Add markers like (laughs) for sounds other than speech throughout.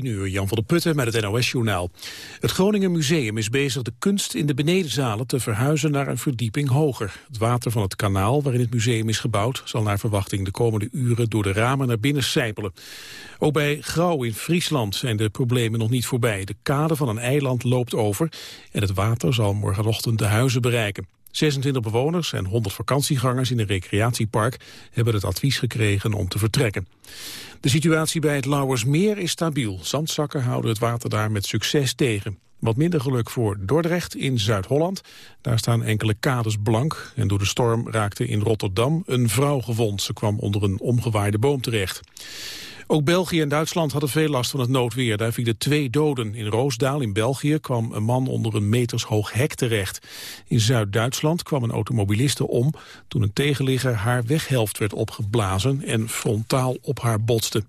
10 uur, Jan van der Putten met het NOS-journaal. Het Groningen Museum is bezig de kunst in de benedenzalen te verhuizen naar een verdieping hoger. Het water van het kanaal waarin het museum is gebouwd... zal naar verwachting de komende uren door de ramen naar binnen sijpelen. Ook bij Grauw in Friesland zijn de problemen nog niet voorbij. De kade van een eiland loopt over en het water zal morgenochtend de huizen bereiken. 26 bewoners en 100 vakantiegangers in een recreatiepark hebben het advies gekregen om te vertrekken. De situatie bij het Lauwersmeer is stabiel. Zandzakken houden het water daar met succes tegen. Wat minder geluk voor Dordrecht in Zuid-Holland. Daar staan enkele kades blank. En door de storm raakte in Rotterdam een vrouw gewond. Ze kwam onder een omgewaaide boom terecht. Ook België en Duitsland hadden veel last van het noodweer. Daar vielen twee doden. In Roosdaal in België kwam een man onder een metershoog hek terecht. In Zuid-Duitsland kwam een automobiliste om... toen een tegenligger haar weghelft werd opgeblazen... en frontaal op haar botste.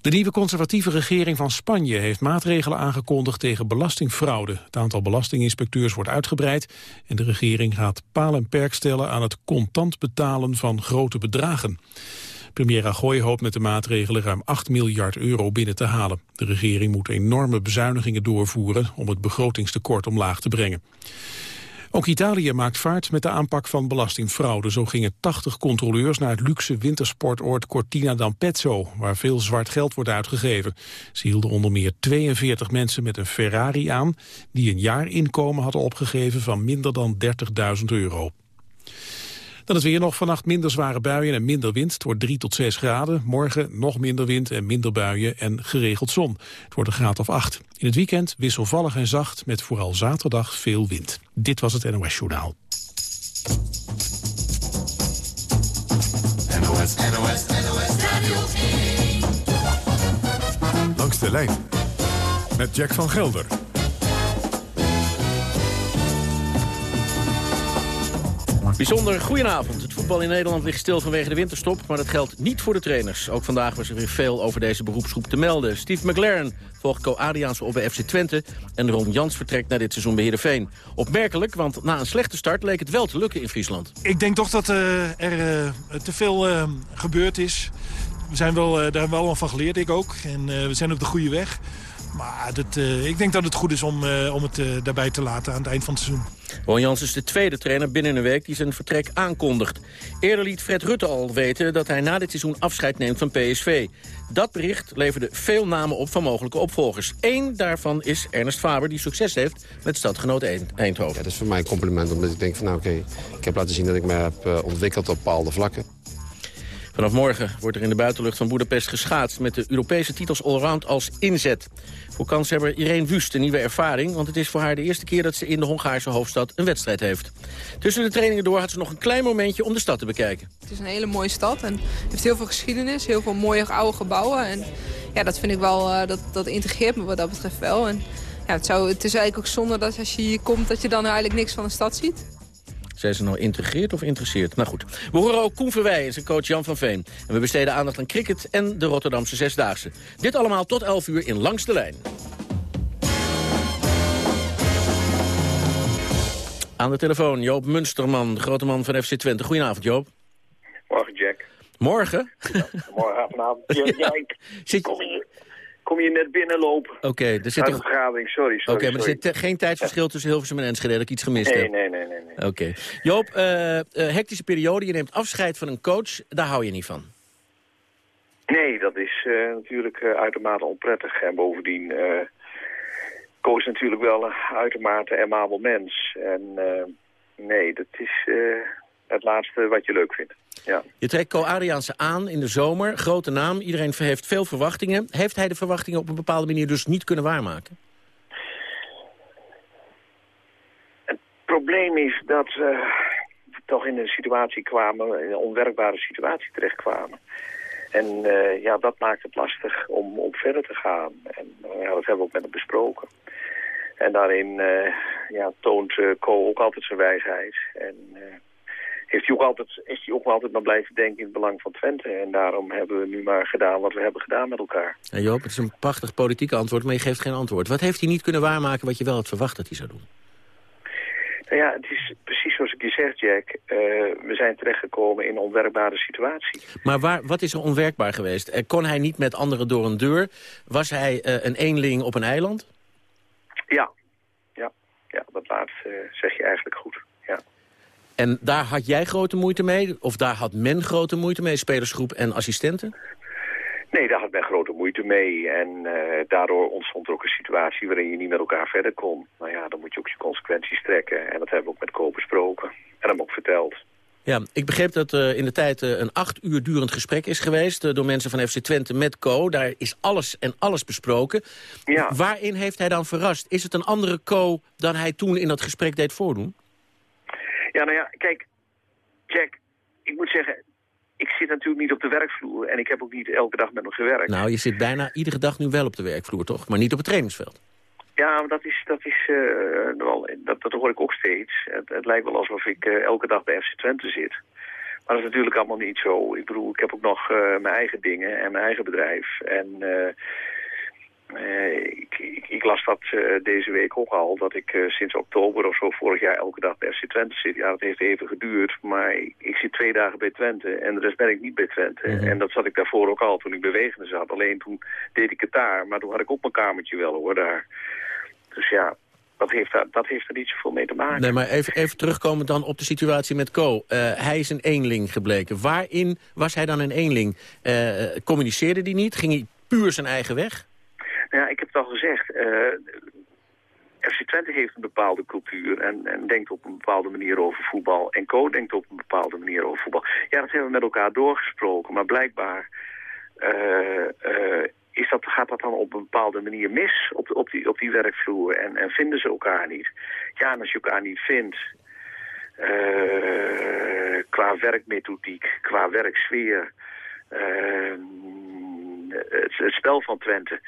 De nieuwe conservatieve regering van Spanje heeft maatregelen aangekondigd tegen belastingfraude. Het aantal belastinginspecteurs wordt uitgebreid en de regering gaat paal en perk stellen aan het contant betalen van grote bedragen. Premier Rajoy hoopt met de maatregelen ruim 8 miljard euro binnen te halen. De regering moet enorme bezuinigingen doorvoeren om het begrotingstekort omlaag te brengen. Ook Italië maakt vaart met de aanpak van belastingfraude. Zo gingen 80 controleurs naar het luxe wintersportoord Cortina d'Ampezzo... waar veel zwart geld wordt uitgegeven. Ze hielden onder meer 42 mensen met een Ferrari aan... die een jaarinkomen hadden opgegeven van minder dan 30.000 euro. Dan is weer nog vannacht minder zware buien en minder wind. Het wordt 3 tot 6 graden. Morgen nog minder wind en minder buien en geregeld zon. Het wordt een graad of 8. In het weekend wisselvallig en zacht met vooral zaterdag veel wind. Dit was het NOS Journaal. NOS, NOS, NOS Radio 1. Langs de lijn met Jack van Gelder. Bijzonder goedenavond. Het voetbal in Nederland ligt stil vanwege de winterstop... maar dat geldt niet voor de trainers. Ook vandaag was er weer veel over deze beroepsgroep te melden. Steve McLaren volgt Co-Adriaanse op bij FC Twente... en Ron Jans vertrekt naar dit seizoen bij Heerenveen. Opmerkelijk, want na een slechte start leek het wel te lukken in Friesland. Ik denk toch dat uh, er uh, te veel uh, gebeurd is. We zijn wel, daar hebben we van geleerd, ik ook. En we zijn op de goede weg. Maar dat, uh, ik denk dat het goed is om, uh, om het uh, daarbij te laten aan het eind van het seizoen. Ron Jans is de tweede trainer binnen een week die zijn vertrek aankondigt. Eerder liet Fred Rutte al weten dat hij na dit seizoen afscheid neemt van PSV. Dat bericht leverde veel namen op van mogelijke opvolgers. Eén daarvan is Ernest Faber, die succes heeft met stadgenoot Eindhoven. Ja, dat is voor mij een compliment, omdat ik denk van nou oké, okay, ik heb laten zien dat ik me heb ontwikkeld op bepaalde vlakken. Vanaf morgen wordt er in de buitenlucht van Boedapest geschaatst... met de Europese titels allround als inzet. Voor kanshebber Irene Wust een nieuwe ervaring... want het is voor haar de eerste keer dat ze in de Hongaarse hoofdstad een wedstrijd heeft. Tussen de trainingen door had ze nog een klein momentje om de stad te bekijken. Het is een hele mooie stad en heeft heel veel geschiedenis, heel veel mooie oude gebouwen. En ja, dat vind ik wel, uh, dat, dat integreert me wat dat betreft wel. En ja, het, zou, het is eigenlijk ook zonde dat als je hier komt dat je dan eigenlijk niks van de stad ziet. Zijn ze nou integreert of interesseert? Nou goed. We horen ook Koen Verwij en zijn coach Jan van Veen. En we besteden aandacht aan cricket en de Rotterdamse Zesdaagse. Dit allemaal tot 11 uur in Langs de Lijn. Aan de telefoon Joop Munsterman, de grote man van FC Twente. Goedenavond Joop. Morgen Jack. Morgen? Ja, morgen vanavond. (laughs) Ja, ik Zit... kom je net binnenlopen. Oké, okay, er zit toch... vergadering, sorry, sorry. Oké, okay, maar er zit geen tijdsverschil tussen Hilversum en Enschede, dat ik iets gemist nee, heb? Nee, nee, nee. nee. Oké. Okay. Joop, uh, uh, hectische periode, je neemt afscheid van een coach, daar hou je niet van? Nee, dat is uh, natuurlijk uitermate onprettig. En bovendien, coach is natuurlijk wel een uitermate amabel mens. En nee, dat is het laatste wat je leuk vindt. Ja. Je trekt Co-Adriaanse aan in de zomer. Grote naam, iedereen heeft veel verwachtingen. Heeft hij de verwachtingen op een bepaalde manier dus niet kunnen waarmaken? Het probleem is dat we toch in een situatie kwamen, in een onwerkbare situatie terechtkwamen. En uh, ja, dat maakt het lastig om, om verder te gaan. En uh, ja, dat hebben we ook met hem besproken. En daarin uh, ja, toont Co ook altijd zijn wijsheid. En heeft hij ook altijd, is hij ook altijd maar blijven denken in het belang van Twente. En daarom hebben we nu maar gedaan wat we hebben gedaan met elkaar. En Joop, het is een prachtig politiek antwoord, maar je geeft geen antwoord. Wat heeft hij niet kunnen waarmaken wat je wel had verwacht dat hij zou doen? Ja, het is precies zoals ik je zeg, Jack. Uh, we zijn terechtgekomen in een onwerkbare situatie. Maar waar, wat is er onwerkbaar geweest? Uh, kon hij niet met anderen door een deur? Was hij uh, een eenling op een eiland? Ja, ja, ja dat laatste zeg je eigenlijk goed. En daar had jij grote moeite mee? Of daar had men grote moeite mee, spelersgroep en assistenten? Nee, daar had men grote moeite mee. En uh, daardoor ontstond er ook een situatie waarin je niet met elkaar verder kon. Nou ja, dan moet je ook je consequenties trekken. En dat hebben we ook met Co besproken. En hem ook verteld. Ja, ik begreep dat uh, in de tijd uh, een acht uur durend gesprek is geweest... door mensen van FC Twente met Co. Daar is alles en alles besproken. Ja. Waarin heeft hij dan verrast? Is het een andere Co dan hij toen in dat gesprek deed voordoen? Ja, nou ja, kijk, Jack, ik moet zeggen, ik zit natuurlijk niet op de werkvloer en ik heb ook niet elke dag met hem gewerkt. Nou, je zit bijna iedere dag nu wel op de werkvloer, toch? Maar niet op het trainingsveld. Ja, maar dat is, dat is uh, wel, dat, dat hoor ik ook steeds. Het, het lijkt wel alsof ik uh, elke dag bij FC Twente zit. Maar dat is natuurlijk allemaal niet zo. Ik bedoel, ik heb ook nog uh, mijn eigen dingen en mijn eigen bedrijf. En ik, ik, ik, las dat uh, deze week ook al, dat ik uh, sinds oktober of zo vorig jaar elke dag bij FC Twente zit. Ja, dat heeft even geduurd, maar ik, ik, zit twee dagen bij Twente en de rest ben ik niet bij Twente. Mm -hmm. En dat zat ik daarvoor ook al toen ik bewegende zat. Alleen toen deed ik het daar, maar toen had ik op mijn kamertje wel hoor, daar. Dus ja, dat heeft, daar, dat heeft er niet zoveel mee te maken. Nee, maar even, even terugkomen dan op de situatie met Co. hij is een eenling gebleken. Waarin was hij dan een eenling? communiceerde hij niet? Ging hij puur zijn eigen weg? Ja, ik heb het al gezegd. Uh, FC Twente heeft een bepaalde cultuur en, en, denkt op een bepaalde manier over voetbal. En Co denkt op een bepaalde manier over voetbal. Ja, dat hebben we met elkaar doorgesproken, maar blijkbaar uh, uh, is dat, gaat dat dan op een bepaalde manier mis op, op, die, op die werkvloer en, en vinden ze elkaar niet. Ja, en als je elkaar niet vindt, qua werkmethodiek, qua werksfeer, het, het spel van Twente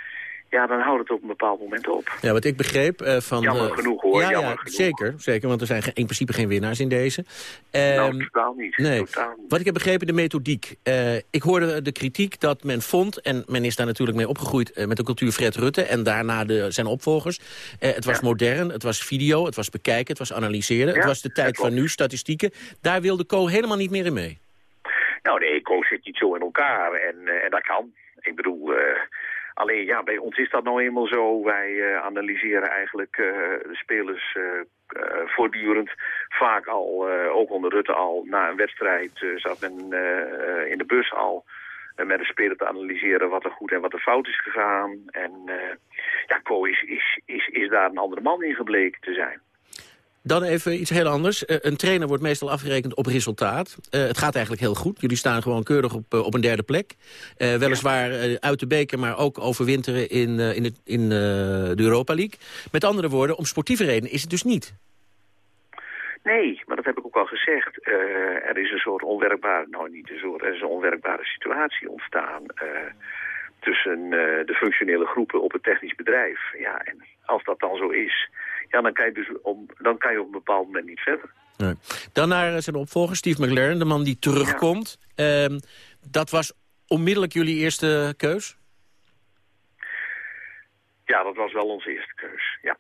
ja, dan houdt het op een bepaald moment op. Ja, wat ik begreep uh, van... Jammer uh, genoeg hoor, ja, jammer ja, genoeg. Zeker, zeker, want er zijn in principe geen winnaars in deze. nou, Um, totaal niet. nee. Totaal niet. Wat ik heb begrepen, de methodiek. Uh, ik hoorde de kritiek dat men vond, en men is daar natuurlijk mee opgegroeid... met de cultuur Fred Rutte en daarna de, zijn opvolgers. het was Ja. modern, het was video, het was bekijken, het was analyseren. het was de tijd van nu, statistieken. Daar wilde Co helemaal niet meer in mee. Nou, de eco zit niet zo in elkaar en, eh, en dat kan. Ik bedoel, eh, alleen ja, bij ons is dat nou eenmaal zo. Wij eh, analyseren eigenlijk eh, de spelers eh, voortdurend. Vaak al, ook onder Rutte al, na een wedstrijd zat men in de bus al met een speler te analyseren wat er goed en wat er fout is gegaan. En ja, Co is, is, is, is daar een andere man in gebleken te zijn. Dan even iets heel anders. Eh, een trainer wordt meestal afgerekend op resultaat. Eh, het gaat eigenlijk heel goed. Jullie staan gewoon keurig op, eh, op een derde plek. Weliswaar uit de beker, maar ook overwinteren in, in, het, in de Europa League. Met andere woorden, om sportieve redenen is het dus niet. Nee, maar dat heb ik ook al gezegd. Er is een soort onwerkbare, nou niet een soort, er is een onwerkbare situatie ontstaan tussen de functionele groepen op het technisch bedrijf. Ja, en als dat dan zo is, ja, dan kan je dus om, dan kan je op een bepaald moment niet verder. Nee. Dan naar eh, zijn opvolger, Steve McLaren, de man die terugkomt. Ehm, dat was onmiddellijk jullie eerste keus? Ja, dat was wel onze eerste keus, ja.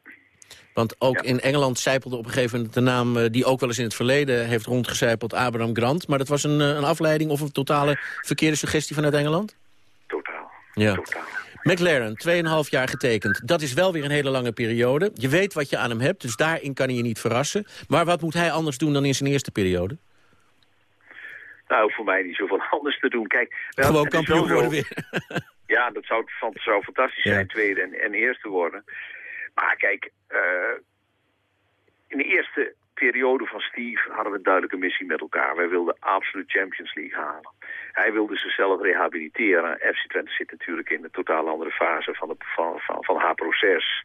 Want ook Ja. in Engeland zijpelde op een gegeven moment de naam... eh, die ook wel eens in het verleden heeft rondgecijpeld, Abraham Grant. Maar dat was een, eh, een afleiding of een totale verkeerde suggestie vanuit Engeland? Totaal. Ja. Totaal. McLaren, 2,5 jaar getekend. Dat is wel weer een hele lange periode. Je weet wat je aan hem hebt, dus daarin kan hij je niet verrassen. Maar wat moet hij anders doen dan in zijn eerste periode? Nou, voor mij niet zoveel (laughs) anders te doen. Kijk, wel, Gewoon kampioen worden weer. (laughs) Ja, dat zou, fantastisch Ja. zijn, tweede en, en eerste worden. Maar kijk, eh, in de eerste periode van Steve hadden we een duidelijke missie met elkaar. Wij wilden absoluut Champions League halen. Hij wilde zichzelf rehabiliteren. FC Twente zit natuurlijk in een totaal andere fase van, het, van, van, van haar proces.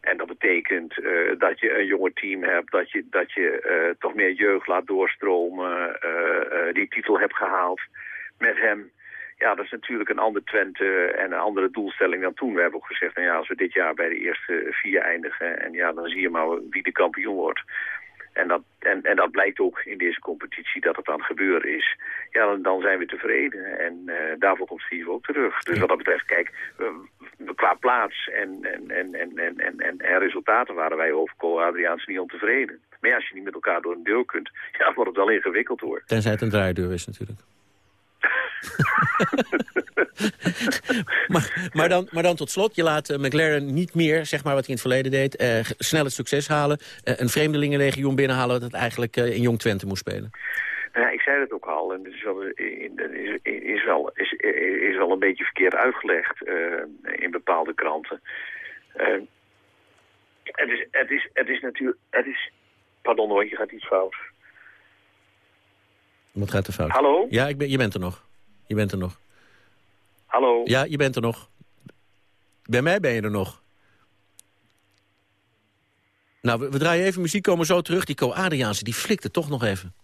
En dat betekent eh, dat je een jonger team hebt, dat je, dat je eh, toch meer jeugd laat doorstromen, eh, die titel hebt gehaald met hem. Ja, dat is natuurlijk een ander Twente en een andere doelstelling dan toen. We hebben ook gezegd, nou ja, als we dit jaar bij de eerste vier eindigen... en ja, dan zie je maar wie de kampioen wordt. En dat, en, en dat blijkt ook in deze competitie dat het aan het gebeuren is. Ja, dan, dan zijn we tevreden. En eh, daarvoor komt Steve ook terug. Dus wat dat betreft, kijk, eh, qua plaats en, en, en, en, en, en, en, en resultaten waren wij over Co Adriaans niet ontevreden. Maar ja, als je niet met elkaar door een deur kunt, (laughs) ja, wordt het wel ingewikkeld hoor. Tenzij het een draaideur is natuurlijk. (laughs) maar, maar, dan, maar dan tot slot, je laat uh, McLaren niet meer, zeg maar wat hij in het verleden deed, uh, snel het succes halen. Uh, een vreemdelingenlegioen binnenhalen dat het eigenlijk in Jong Twente moest spelen. Nou ja, ik zei het ook al, en het is wel, is, is wel, is, is wel een beetje verkeerd uitgelegd in bepaalde kranten. het, is, het, is, het is natuurlijk, het is, pardon hoor, je gaat iets fout. Wat gaat er fout? Hallo? Ja, ik ben, je bent er nog. Je bent er nog. Hallo? Ja, je bent er nog. Bij mij ben je er nog. Nou, we, we draaien even muziek, komen zo terug. Die Co-Adriaanse, die flikte toch nog even.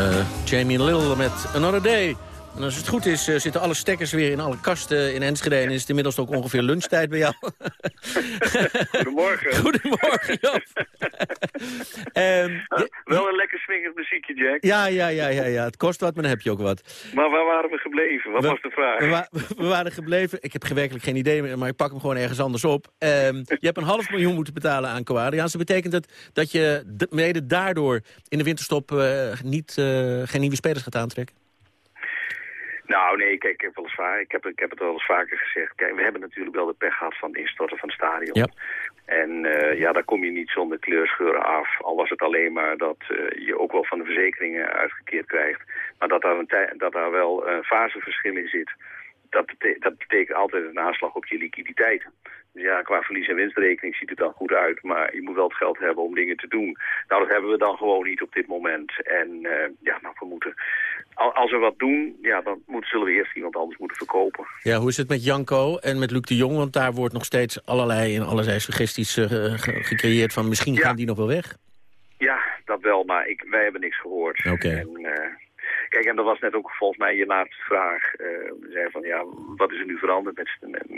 Eh, Jamie Little met Another Day. En als het goed is, uh, zitten alle stekkers weer in alle kasten in Enschede... en is het inmiddels ook ongeveer lunchtijd bij jou. (laughs) Goedemorgen. Goedemorgen, Job. um, (laughs) wel een lekker swingend muziekje, Jack. Ja, ja, ja, ja, ja, het kost wat, maar dan heb je ook wat. Maar waar waren we gebleven? Wat was de vraag? We, wa (laughs) we, waren gebleven, ik heb werkelijk geen idee meer... maar ik pak hem gewoon ergens anders op. Um, je hebt een half miljoen moeten betalen aan Coadiaans. Dat betekent het dat je mede daardoor in de winterstop uh, niet, uh, geen nieuwe spelers gaat aantrekken? Nou, nee, kijk, ik heb, wel eens vaak, ik, heb, ik heb het wel eens vaker gezegd. Kijk, we hebben natuurlijk wel de pech gehad van het instorten van het stadion. Ja. En uh, ja, daar kom je niet zonder kleurscheuren af. Al was het alleen maar dat uh, je ook wel van de verzekeringen uitgekeerd krijgt. Maar dat daar, een dat daar wel een faseverschil in zit. Dat, bete dat betekent altijd een aanslag op je liquiditeit. Dus ja, qua verlies- en winstrekening ziet het dan goed uit. Maar je moet wel het geld hebben om dingen te doen. Nou, dat hebben we dan gewoon niet op dit moment. En uh, ja, nou, we moeten... Als we wat doen, ja, dan moet, zullen we eerst iemand anders moeten verkopen. Ja, hoe is het met Janko en met Luc de Jong? Want daar wordt nog steeds allerlei en allerlei suggesties uh, gecreëerd van misschien ja. gaan die nog wel weg. Ja, dat wel, maar ik, wij hebben niks gehoord. Oké. Okay. Kijk, en dat was net ook volgens mij je laatste vraag. Uh, we zeiden van, ja, wat is er nu veranderd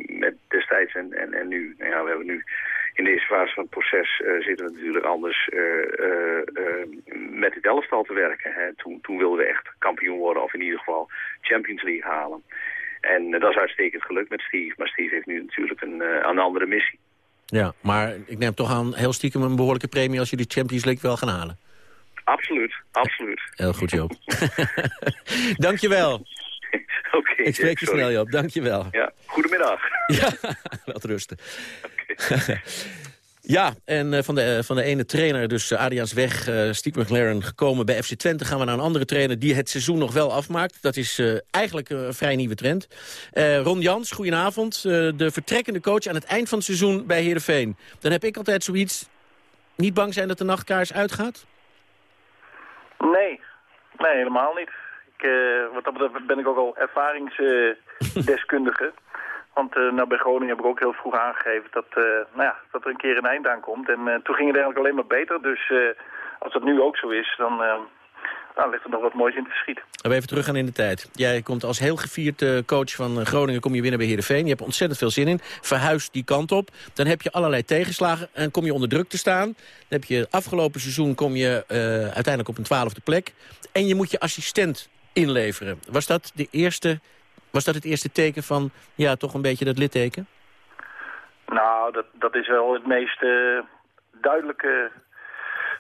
met, destijds en, en, en nu? Nou ja, we hebben nu in deze fase van het proces zitten we natuurlijk anders met het elftal te werken. Hè. Toen, toen wilden we echt kampioen worden of in ieder geval Champions League halen. En dat is uitstekend gelukt met Steve. Maar Steve heeft nu natuurlijk een, een andere missie. Ja, maar ik neem toch aan heel stiekem een behoorlijke premie als je de Champions League wel gaan halen. Absoluut, absoluut. Heel goed, Joop. (laughs) Dankjewel. Oké. Okay, ik spreek je snel, Joop. Dankjewel. Ja, goedemiddag. (laughs) ja, wel rusten. Okay. (laughs) Ja, en uh, van, de, uh, van de ene trainer, dus uh, Adriaans weg, Steve McLaren, gekomen bij FC Twente... gaan we naar een andere trainer die het seizoen nog wel afmaakt. Dat is eigenlijk een vrij nieuwe trend. Ron Jans, goedenavond. de vertrekkende coach aan het eind van het seizoen bij Heerenveen. Dan heb ik altijd zoiets... niet bang zijn dat de nachtkaars uitgaat? Nee, nee helemaal niet. Ik, wat dat betreft ben ik ook al ervaringsdeskundige... (laughs) Want uh, nou, bij Groningen heb ik ook heel vroeg aangegeven dat, uh, nou ja, dat er een keer een eind aan komt. En uh, toen ging het eigenlijk alleen maar beter. Dus als dat nu ook zo is, dan nou, ligt er nog wat moois in te schieten. We even terug gaan in de tijd. Jij komt als heel gevierd coach van Groningen kom je binnen bij Heerenveen. Je hebt ontzettend veel zin in. Verhuis die kant op. Dan heb je allerlei tegenslagen en kom je onder druk te staan. Dan heb je afgelopen seizoen kom je uiteindelijk op een twaalfde plek. En je moet je assistent inleveren. Was dat de eerste was dat het eerste teken van, ja, toch een beetje dat litteken? Nou, dat, dat is wel het meest uh, duidelijke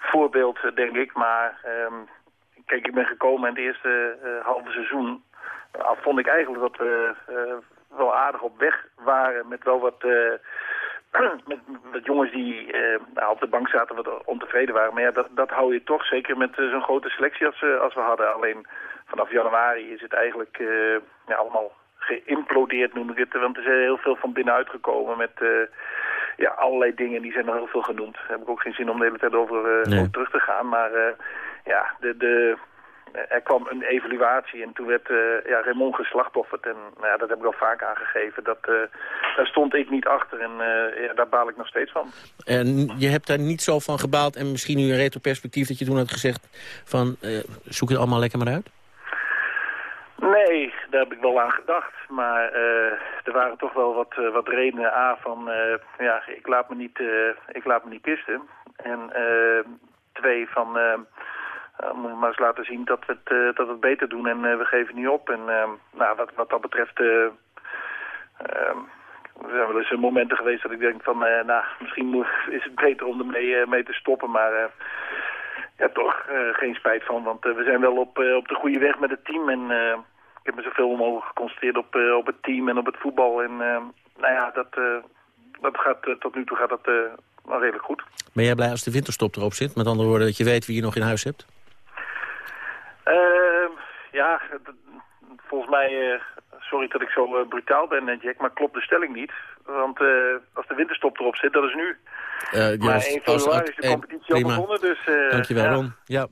voorbeeld, eh, denk ik. Maar um, kijk, ik ben gekomen in het eerste uh, halve seizoen. Uh, vond ik eigenlijk dat we wel aardig op weg waren met wel wat... (clears throat) met, met, jongens die nou, op de bank zaten wat ontevreden waren. Maar ja, dat, dat hou je toch, zeker met zo'n grote selectie als, als we hadden. Alleen vanaf januari is het eigenlijk uh, ja, allemaal geïmplodeerd, noem ik het. Want er is heel veel van binnenuit gekomen met uh, ja, allerlei dingen. Die zijn er heel veel genoemd. Daar heb ik ook geen zin om de hele tijd over, uh, nee. over terug te gaan. Maar ja, de, de, er kwam een evaluatie en toen werd ja, Raymond geslachtofferd. En nou ja, dat heb ik al vaak aangegeven. Dat, daar stond ik niet achter en ja, daar baal ik nog steeds van. En je hebt daar niet zo van gebaald en misschien nu een retroperspectief dat je toen had gezegd van zoek het allemaal lekker maar uit? Nee, daar heb ik wel aan gedacht. Maar uh, er waren toch wel wat, uh, wat redenen. A, van uh, ja, ik laat me niet, ik laat me niet kisten. En twee, van moet maar eens laten zien dat we het, dat we het beter doen en we geven niet op. En nou, wat, wat dat betreft... er zijn wel eens momenten geweest dat ik denk van, nou, misschien (laughs) is het beter om ermee mee te stoppen. Maar ja, toch geen spijt van, want we zijn wel op, op de goede weg met het team. En ik heb me zoveel mogelijk geconcentreerd op, uh, op het team en op het voetbal. En uh, nou ja, dat, uh, dat gaat, tot nu toe gaat dat wel redelijk goed. Ben jij blij als de winterstop erop zit? Met andere woorden, dat je weet wie je nog in huis hebt? Ehm, ja, volgens mij, sorry dat ik zo brutaal ben, Jack, maar klopt de stelling niet. Want als de winterstop erop zit, dat is nu. maar 1 februari is de competitie al begonnen, dus... Dankjewel. Ron. Ja.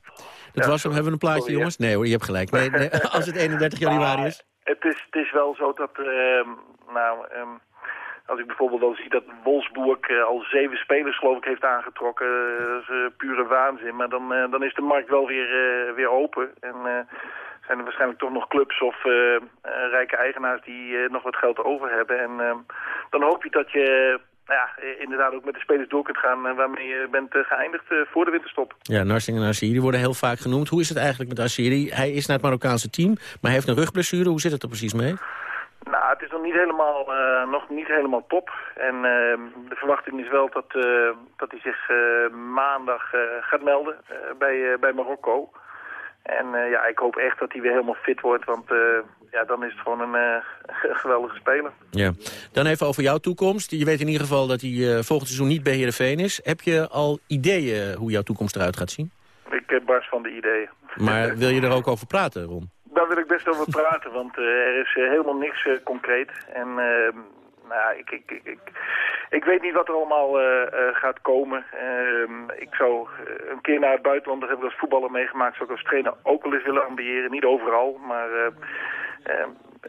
Dat was hem. Hebben we een plaatje, jongens? Nee hoor, je hebt gelijk. Nee, nee, (laughs) als het 31 januari is. Het is, het is wel zo dat... Uh, nou, um, als ik bijvoorbeeld al zie dat Wolfsburg uh, al zeven spelers geloof ik heeft aangetrokken. dat is uh, pure waanzin. Maar dan, dan is de markt wel weer, weer open. En zijn er waarschijnlijk toch nog clubs of rijke eigenaars die nog wat geld over hebben. En dan hoop je dat je ja, eh, inderdaad ook met de spelers door kunt gaan eh, waarmee je bent eh, geëindigd voor de winterstop. Ja, Narsing en Assiri worden heel vaak genoemd. Hoe is het eigenlijk met Assiri? Hij is naar het Marokkaanse team, maar hij heeft een rugblessure. Hoe zit het er precies mee? Nou, het is nog niet helemaal, uh, nog niet helemaal top. En uh, de verwachting is wel dat, uh, dat hij zich maandag gaat melden bij, bij Marokko. En ja, ik hoop echt dat hij weer helemaal fit wordt, want ja, dan is het gewoon een (laughs) geweldige speler. Ja. Dan even over jouw toekomst. Je weet in ieder geval dat hij volgend seizoen niet bij Heerenveen is. Heb je al ideeën hoe jouw toekomst eruit gaat zien? Ik heb barst van de ideeën. Maar (laughs) wil je er ook over praten, Ron? Daar wil ik best over praten, want uh, er is helemaal niks concreet. En ehm, nou, ik, ik, ik, ik, weet niet wat er allemaal gaat komen. Uh, ik zou een keer naar het buitenland, dat heb ik als voetballer meegemaakt, zou ik als trainer ook wel eens willen ambiëren. Niet overal, maar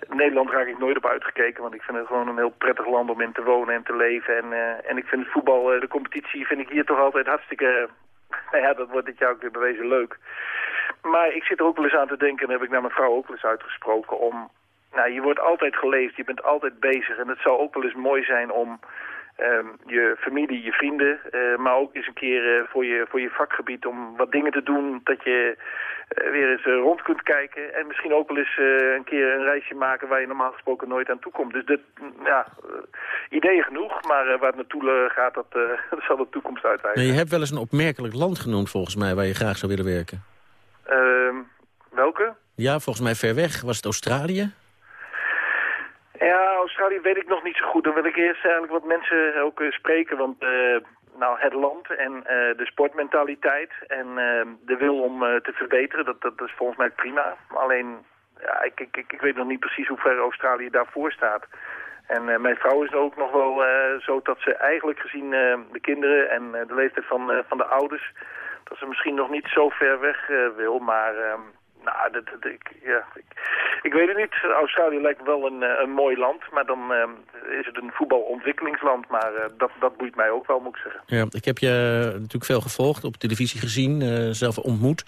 Nederland raak ik nooit op uitgekeken, want ik vind het gewoon een heel prettig land om in te wonen en te leven. En, en ik vind het voetbal, de competitie, vind ik hier toch altijd hartstikke... (laughs) Ja, dat wordt dit jaar ook weer bewezen leuk. Maar ik zit er ook wel eens aan te denken, en heb ik naar mijn vrouw ook wel eens uitgesproken, om nou, je wordt altijd geleefd, je bent altijd bezig. En het zou ook wel eens mooi zijn om ehm, je familie, je vrienden, eh, maar ook eens een keer eh, voor, je, voor je vakgebied om wat dingen te doen dat je eh, weer eens rond kunt kijken en misschien ook wel eens een keer een reisje maken waar je normaal gesproken nooit aan toe komt. Dus dat, mm, ja, ideeën genoeg, maar waar het naartoe gaat, dat, (laughs) dat zal de toekomst uitwijzen. je hebt wel eens een opmerkelijk land genoemd volgens mij waar je graag zou willen werken. Ehm, welke? Ja, volgens mij ver weg. Was het Australië? Ja, Australië weet ik nog niet zo goed. Dan wil ik eerst eigenlijk wat mensen ook uh, spreken. Want uh, nou, het land en uh, de sportmentaliteit en de wil om te verbeteren, dat, dat is volgens mij prima. Alleen, ja, ik, ik, ik weet nog niet precies hoe ver Australië daarvoor staat. En mijn vrouw is ook nog wel zo dat ze eigenlijk gezien de kinderen en de leeftijd van, van de ouders... dat ze misschien nog niet zo ver weg wil, maar ehm, nou, dat, ik, ja, ik, weet het niet. Australië lijkt wel een, eh, een mooi land, maar dan uh, is het een voetbalontwikkelingsland. Maar uh, dat, dat boeit mij ook wel, moet ik zeggen. Ja, ik heb je natuurlijk veel gevolgd, op televisie gezien, zelf ontmoet.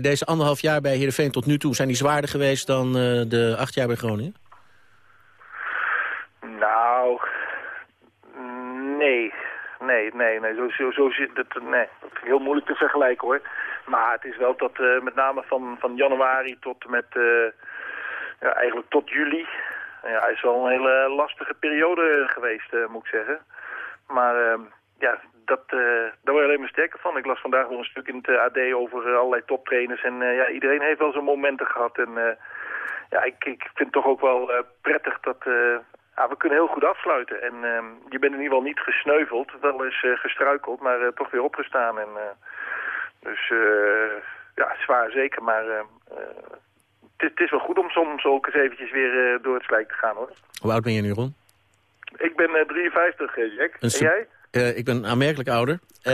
deze anderhalf jaar bij Heerenveen tot nu toe, zijn die zwaarder geweest dan de acht jaar bij Groningen? Nee. Nee, nee. Zo, zo, zo, dat, nee. dat ik heel moeilijk te vergelijken hoor. Maar het is wel dat uh, met name van, van januari tot met, uh, ja, eigenlijk tot juli. Ja, is wel een hele lastige periode geweest, uh, moet ik zeggen. Maar ehm, ja, dat, daar word je alleen maar sterker van. Ik las vandaag nog een stuk in het AD over allerlei toptrainers. En ja, iedereen heeft wel zijn momenten gehad. En ja, ik, ik vind het toch ook wel prettig dat... Ja, we kunnen heel goed afsluiten. En ehm, je bent in ieder geval niet gesneuveld. Wel eens gestruikeld, maar toch weer opgestaan. En dus uh, ja, zwaar zeker, maar uh, het is wel goed om soms ook eens eventjes weer door het slijk te gaan hoor. Hoe oud ben je nu, Ron? Ik ben 53, Jack. En jij? Ik ben aanmerkelijk ouder. Uh,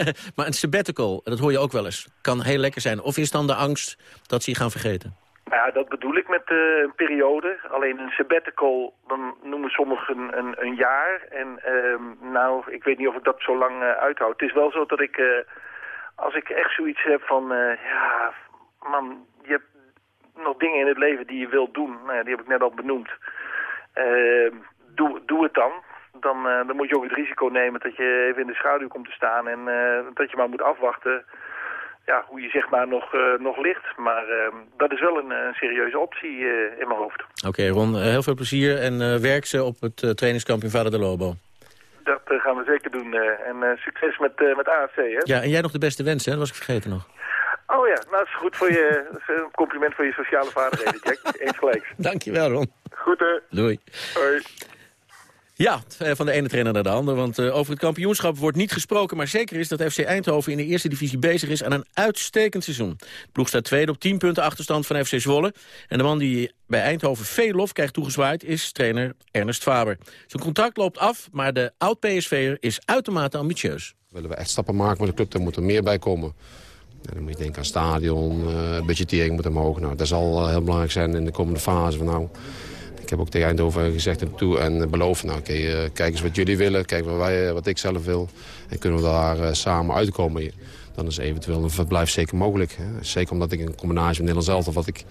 (laughs) maar een sabbatical, dat hoor je ook wel eens, kan heel lekker zijn. Of is dan de angst dat ze je gaan vergeten? Nou ja, dat bedoel ik met uh, een periode. Alleen een sabbatical, dan noemen sommigen een, een, jaar. En ehm, nou, ik weet niet of ik dat zo lang uithoud. Het is wel zo dat ik als ik echt zoiets heb van, uh, ja, man, je hebt nog dingen in het leven die je wilt doen. Nou ja, die heb ik net al benoemd. Uh, doe, doe het dan. Dan, uh, dan moet je ook het risico nemen dat je even in de schaduw komt te staan en dat je maar moet afwachten ja, hoe je zeg maar nog, nog ligt. Maar ehm, dat is wel een, een serieuze optie in mijn hoofd. Oké Ron, heel veel plezier en werk ze op het trainingskamp in Vader de Lobo. Dat eh, gaan we zeker doen. Eh, en eh, succes met, met AFC, hè? Ja, en jij nog de beste wensen, hè? Dat was ik vergeten nog. Oh ja, nou, dat is goed voor je, (laughs) een compliment voor je sociale vaardigheden, Jack. Eens gelijk. (laughs) Dankjewel, Ron. Goed, hè? Doei. Hoi. Ja, van de ene trainer naar de andere. Want uh, over het kampioenschap wordt niet gesproken. Maar zeker is dat FC Eindhoven in de eerste divisie bezig is aan een uitstekend seizoen. De ploeg staat tweede op 10 punten achterstand van FC Zwolle. En de man die bij Eindhoven veel lof krijgt toegezwaaid is trainer Ernest Faber. Zijn contract loopt af, maar de oud-PSV'er is uitermate ambitieus. Willen we echt stappen maken met de club, daar moet er meer bij komen. dan moet je denken aan stadion, uh, budgettering moet omhoog. Nou, dat zal heel belangrijk zijn in de komende fase. Van, nou, heb ook tegen Eindhoven gezegd en toe en beloofd... nou oké, okay, uh, kijk eens wat jullie willen, kijk wat, wij, wat ik zelf wil. En kunnen we daar uh, samen uitkomen. Dan is eventueel een verblijf zeker mogelijk. Hè. Zeker omdat ik een combinatie met Nederland zelf... of wat ik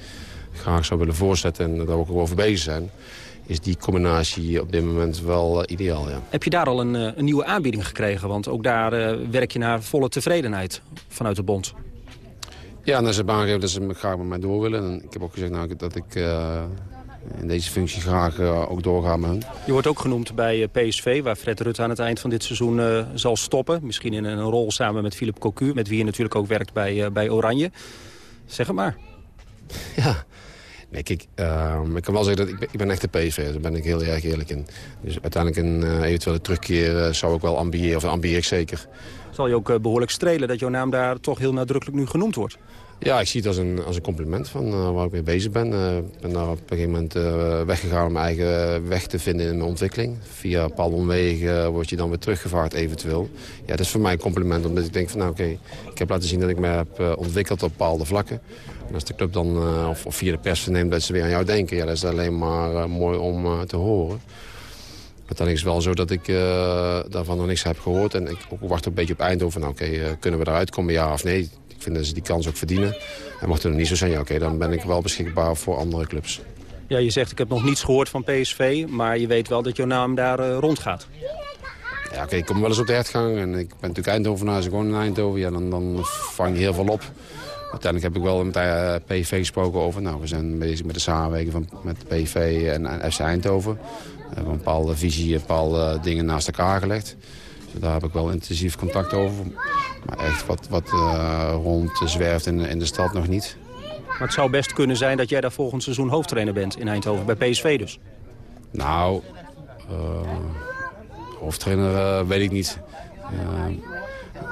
graag zou willen voorzetten en daar ook over bezig zijn is die combinatie op dit moment wel uh, ideaal. Ja. Heb je daar al een, een, nieuwe aanbieding gekregen? Want ook daar uh, werk je naar volle tevredenheid vanuit de bond. Ja, en ze hebben aangegeven dat ze graag met mij door willen. En ik heb ook gezegd nou, dat ik in deze functie graag uh, ook doorgaan met hen. Je wordt ook genoemd bij eh, PSV, waar Fred Rutte aan het eind van dit seizoen uh, zal stoppen. Misschien in een rol samen met Philip Cocu, met wie je natuurlijk ook werkt bij, bij Oranje. Zeg het maar. Ja, nee, kijk, ehm, ik kan wel zeggen dat ik, ik ben echt een PSV, daar ben ik heel erg eerlijk in. Dus uiteindelijk een eventuele terugkeer zou ik wel ambiëren, of ambieer ik zeker. Zal je ook behoorlijk strelen dat jouw naam daar toch heel nadrukkelijk nu genoemd wordt? Ja, ik zie het als een, als een compliment van uh, waar ik mee bezig ben. Uh, ik ben daar op een gegeven moment uh, weggegaan om mijn eigen weg te vinden in mijn ontwikkeling. Via bepaalde omwegen word je dan weer teruggevaard eventueel. Ja, dat is voor mij een compliment omdat ik denk van nou oké, ik heb laten zien dat ik me heb ontwikkeld op bepaalde vlakken. En als de club dan, of, of, via de pers verneemt dat ze weer aan jou denken, ja, dat is alleen maar mooi om te horen. Uiteindelijk is het wel zo dat ik daarvan nog niks heb gehoord. En ik wacht een beetje op Eindhoven. Nou, oké, kunnen we eruit komen, ja of nee? Ik vind dat ze die kans ook verdienen. En mocht het nog niet zo zijn, ja, oké, dan ben ik wel beschikbaar voor andere clubs. Ja, je zegt ik heb nog niets gehoord van PSV, maar je weet wel dat jouw naam daar uh, rondgaat. Ja, kijk, ik kom wel eens op de hertgang en ik ben natuurlijk Eindhovenaar, ik woon in Eindhoven. Ja, dan, dan vang je heel veel op. Uiteindelijk heb ik wel met uh, PV gesproken over. Nou, we zijn bezig met de samenwerking van, met PV en, en FC Eindhoven. We hebben een bepaalde visie, bepaalde dingen naast elkaar gelegd. Dus daar heb ik wel intensief contact over. Maar echt wat, wat uh, rond zwerft in, in de stad nog niet. Maar het zou best kunnen zijn dat jij daar volgend seizoen hoofdtrainer bent in Eindhoven, bij PSV dus. Nou, uh, hoofdtrainer uh, weet ik niet.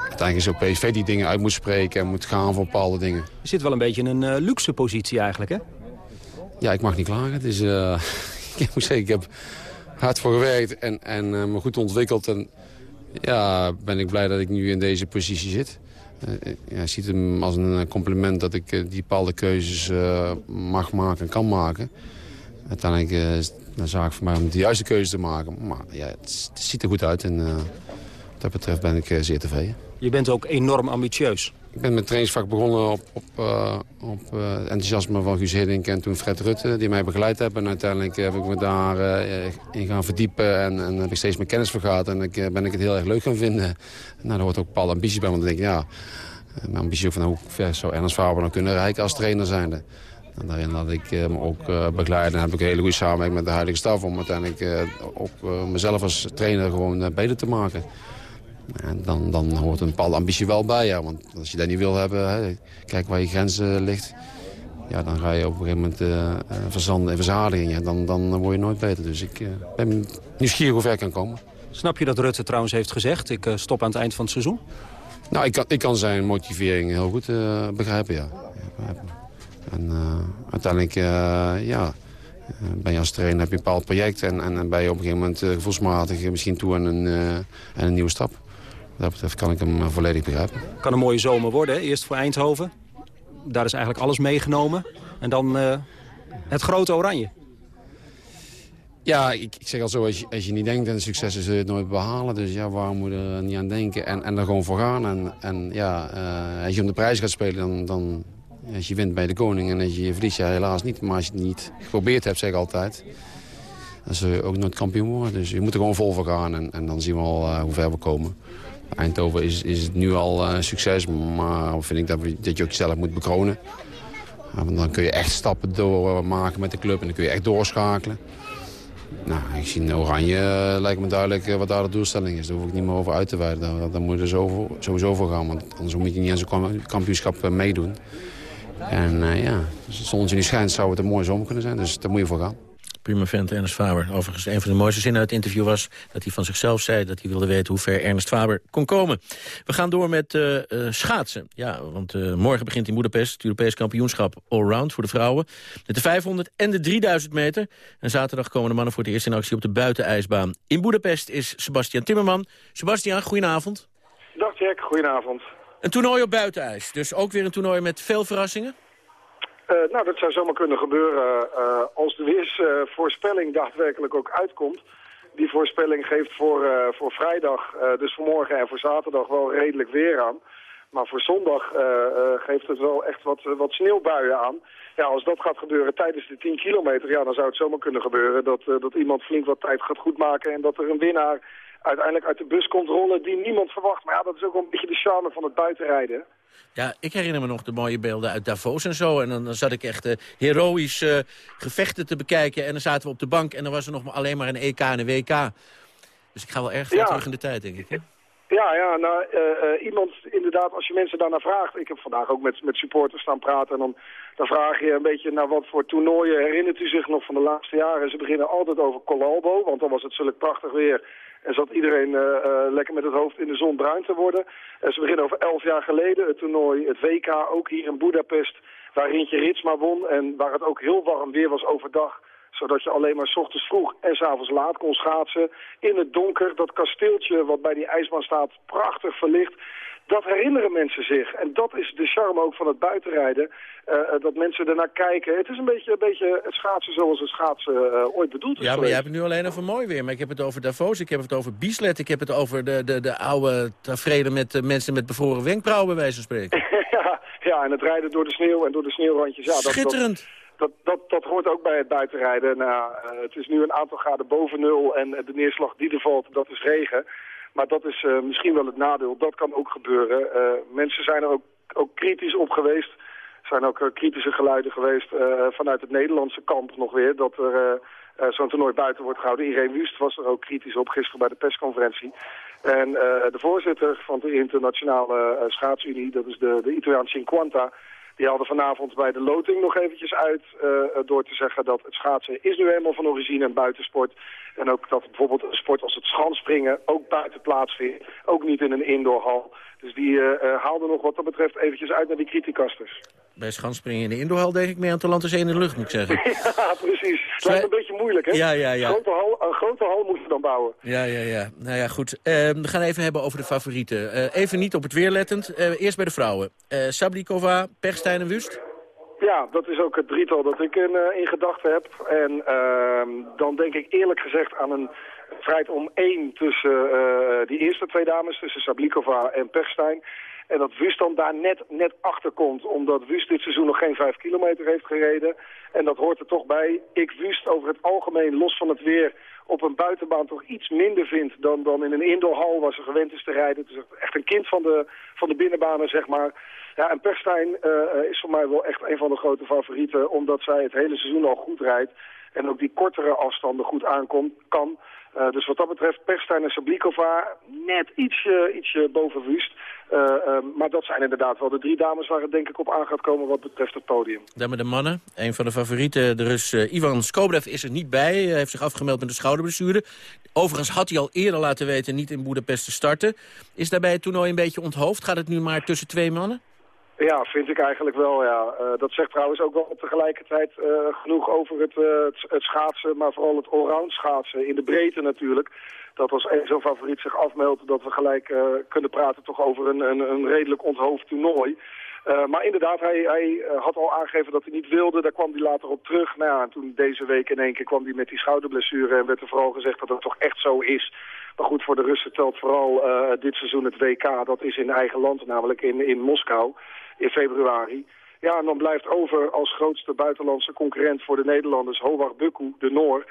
uiteindelijk is ook PSV die dingen uit moet spreken en moet gaan voor bepaalde dingen. Je zit wel een beetje in een luxe positie eigenlijk, hè? Ja, ik mag niet klagen. Het is, (laughs) ik moet zeggen, ik heb hard voor gewerkt en, en me goed ontwikkeld. En ja, ben ik blij dat ik nu in deze positie zit. Uh, ja, ziet hem als een compliment dat ik die bepaalde keuzes mag maken en kan maken. Uiteindelijk is het een zaak voor mij om de juiste keuze te maken. Maar ja, het, het ziet er goed uit en wat dat betreft ben ik zeer tevreden. Je bent ook enorm ambitieus. Ik ben mijn trainingsvak begonnen op, op, uh, op uh, enthousiasme van Guus Hiddink en toen Fred Rutte, die mij begeleid hebben. En uiteindelijk heb ik me daarin uh, in gaan verdiepen en, en heb ik steeds meer kennis vergaat. En ik, ben ik het heel erg leuk gaan vinden. Nou, daar hoort ook bepaalde ambitie bij, want dan denk ik, ja, mijn ambitie van hoe ver zou Ernst Faber dan kunnen rijken als trainer zijn. En daarin laat ik me ook begeleiden en heb ik een hele goede samenwerking met de huidige staf om uiteindelijk ook mezelf als trainer gewoon beter te maken. Dan, dan hoort een bepaalde ambitie wel bij, ja. Want als je dat niet wil hebben, hè, kijk waar je grenzen ligt... Ja, dan ga je op een gegeven moment uh, verzanden en verzadiging. Ja, dan, dan word je nooit beter. Dus ik uh, ben nieuwsgierig hoe ver ik kan komen. Snap je dat Rutte trouwens heeft gezegd, ik stop aan het eind van het seizoen? Nou, ik kan, ik kan zijn motivering heel goed begrijpen, ja. ja en uiteindelijk, ja... ben je als trainer heb je een bepaald project en, en ben je op een gegeven moment gevoelsmatig misschien toe aan een, aan een nieuwe stap dat betreft kan ik hem eh, volledig begrijpen. Kan een mooie zomer worden, hè? eerst voor Eindhoven. Daar is eigenlijk alles meegenomen. En dan uh, het grote oranje. Ja, ik, ik, zeg al zo, als je, als je niet denkt aan de successen zul je het nooit behalen. Dus ja, waarom moet je er niet aan denken en, en er gewoon voor gaan. En, en ja, uh, als je om de prijs gaat spelen, dan, dan als je wint bij de koning. En als je verliest, ja helaas niet. Maar als je het niet geprobeerd hebt, zeg ik altijd, dan zul je ook nooit kampioen worden. Dus je moet er gewoon vol voor gaan en, en dan zien we al uh, hoe ver we komen. Eindhoven is, is het nu al een succes, maar vind ik dat, we, dat je ook zelf moet bekronen. want dan kun je echt stappen doormaken met de club en dan kun je echt doorschakelen. Nou, ik zie Oranje uh, lijkt me duidelijk uh, wat daar de doelstelling is. Daar hoef ik niet meer over uit te wijden. Daar, daar moet je er zo, sowieso voor gaan, want anders moet je niet aan zo'n kampioenschap uh, meedoen. En ja, als het zonnetje nu schijnt zou het een mooie zomer kunnen zijn, dus daar moet je voor gaan. Prima vent Ernst Faber. Overigens, een van de mooiste zinnen uit het interview was... dat hij van zichzelf zei dat hij wilde weten hoe ver Ernst Faber kon komen. We gaan door met uh, uh, schaatsen. Ja, want uh, morgen begint in Boedapest het Europees kampioenschap allround voor de vrouwen. Met de 500 en de 3000 meter. En zaterdag komen de mannen voor het eerst in actie op de buitenijsbaan. In Boedapest is Sebastian Timmerman. Sebastian, goedenavond. Dag Jack, goedenavond. Een toernooi op buitenijs. Dus ook weer een toernooi met veel verrassingen? Uh, nou, dat zou zomaar kunnen gebeuren uh, als de weersvoorspelling daadwerkelijk ook uitkomt. Die voorspelling geeft voor, voor vrijdag, dus voor morgen en voor zaterdag wel redelijk weer aan. Maar voor zondag geeft het wel echt wat, wat sneeuwbuien aan. Ja, als dat gaat gebeuren tijdens de 10 kilometer, ja, dan zou het zomaar kunnen gebeuren dat, dat iemand flink wat tijd gaat goedmaken en dat er een winnaar uiteindelijk uit de bus komt rollen die niemand verwacht. Maar ja, dat is ook wel een beetje de charme van het buitenrijden. Ja, ik herinner me nog de mooie beelden uit Davos en zo. En dan, dan zat ik echt uh, heroïsch uh, gevechten te bekijken. En dan zaten we op de bank en dan was er nog maar alleen maar een EK en een WK. Dus ik ga wel erg ver terug in de tijd, denk ik. Hè? Ja, ja, nou, uh, iemand inderdaad, als je mensen daarnaar vraagt... Ik heb vandaag ook met, met supporters staan praten... en dan, dan vraag je een beetje naar wat voor toernooien herinnert u zich nog van de laatste jaren. Ze beginnen altijd over Colalbo, want dan was het zulk prachtig weer... En zat iedereen uh, uh, lekker met het hoofd in de zon bruin te worden. En ze beginnen over elf jaar geleden het toernooi, het WK, ook hier in Budapest, waar Rintje Ritsma won. En waar het ook heel warm weer was overdag zodat je alleen maar s ochtends vroeg en s avonds laat kon schaatsen. In het donker, dat kasteeltje wat bij die ijsbaan staat, prachtig verlicht. Dat herinneren mensen zich. En dat is de charme ook van het buitenrijden. Uh, dat mensen ernaar kijken. Het is een beetje, een beetje het schaatsen zoals het schaatsen uh, ooit bedoeld is Ja, maar je hebt het nu alleen over mooi weer. Maar ik heb het over Davos, ik heb het over Bieslet... ik heb het over de, de, de oude tafereelen met uh, mensen met bevroren wenkbrauwen... bij wijze van spreken. (laughs) ja, ja, en het rijden door de sneeuw en door de sneeuwrandjes. Ja, dat, Schitterend! Dat, dat, dat, hoort ook bij het buitenrijden. Nou, het is nu een aantal graden boven nul en de neerslag die er valt, dat is regen. Maar dat is misschien wel het nadeel. Dat kan ook gebeuren. mensen zijn er ook, ook kritisch op geweest. Er zijn ook kritische geluiden geweest vanuit het Nederlandse kamp nog weer. Dat er zo'n toernooi buiten wordt gehouden. Irene Wust was er ook kritisch op gisteren bij de persconferentie. En de voorzitter van de internationale schaatsunie, dat is de, de Italiaan Cinquanta... Die hadden vanavond bij de loting nog eventjes uit uh, door te zeggen dat het schaatsen is nu helemaal van origine een buitensport. En ook dat bijvoorbeeld een sport als het schanspringen ook buiten plaatsvindt. Ook niet in een indoorhal. Dus die uh, haalde nog wat dat betreft eventjes uit naar die criticasters bij schansspringen in de indoorhal denk ik meer aan Talantes 1 in de lucht, moet ik zeggen. (laughs) ja, precies. Het lijkt een beetje moeilijk, hè? Ja, ja, ja. Een grote hal, een grote hal moeten we dan bouwen. Ja, ja, ja. Nou ja, goed. Uh, we gaan even hebben over de favorieten. Uh, even niet op het weer lettend. Uh, eerst bij de vrouwen. Sablikova, Perstijn en Wust? Ja, dat is ook het drietal dat ik in, in gedachten heb. En ehm, dan denk ik eerlijk gezegd aan een strijd om één tussen die eerste twee dames, tussen Sablikova en Perstijn. En dat Wust dan daar net, net achter komt, omdat Wust dit seizoen nog geen vijf kilometer heeft gereden. En dat hoort er toch bij. Ik Wust over het algemeen, los van het weer, op een buitenbaan toch iets minder vindt dan, dan in een indoorhal waar ze gewend is te rijden. Het is echt een kind van de, van de binnenbanen, zeg maar. Ja, en Perstijn uh, is voor mij wel echt een van de grote favorieten, omdat zij het hele seizoen al goed rijdt. En ook die kortere afstanden goed aankomt, kan. Uh, dus wat dat betreft, Perstijn en Sablikova net ietsje, ietsje boven Wust. Uh, uh, maar dat zijn inderdaad wel de drie dames waar het denk ik op aan gaat komen wat betreft het podium. Dan met de mannen. Een van de favorieten, de Rus Ivan Skobrev is er niet bij. Hij heeft zich afgemeld met de schouderblessure. Overigens had hij al eerder laten weten niet in Boedapest te starten. Is daarbij het toernooi een beetje onthoofd? Gaat het nu maar tussen twee mannen? Ja, vind ik eigenlijk wel, ja. Uh, dat zegt trouwens ook wel tegelijkertijd uh, genoeg over het, uh, het, het, schaatsen, maar vooral het allround schaatsen, in de breedte natuurlijk. Dat als één zo'n favoriet zich afmeldt, dat we gelijk kunnen praten toch over een, een, een redelijk onthoofd toernooi. maar inderdaad, hij, hij had al aangegeven dat hij niet wilde. Daar kwam hij later op terug. Nou ja, en toen deze week in één keer kwam hij met die schouderblessure... en werd er vooral gezegd dat het toch echt zo is. Maar goed, voor de Russen telt vooral dit seizoen het WK. Dat is in eigen land, namelijk in, in Moskou in februari. Ja, en dan blijft over als grootste buitenlandse concurrent voor de Nederlanders Howard Bukku, de Noor.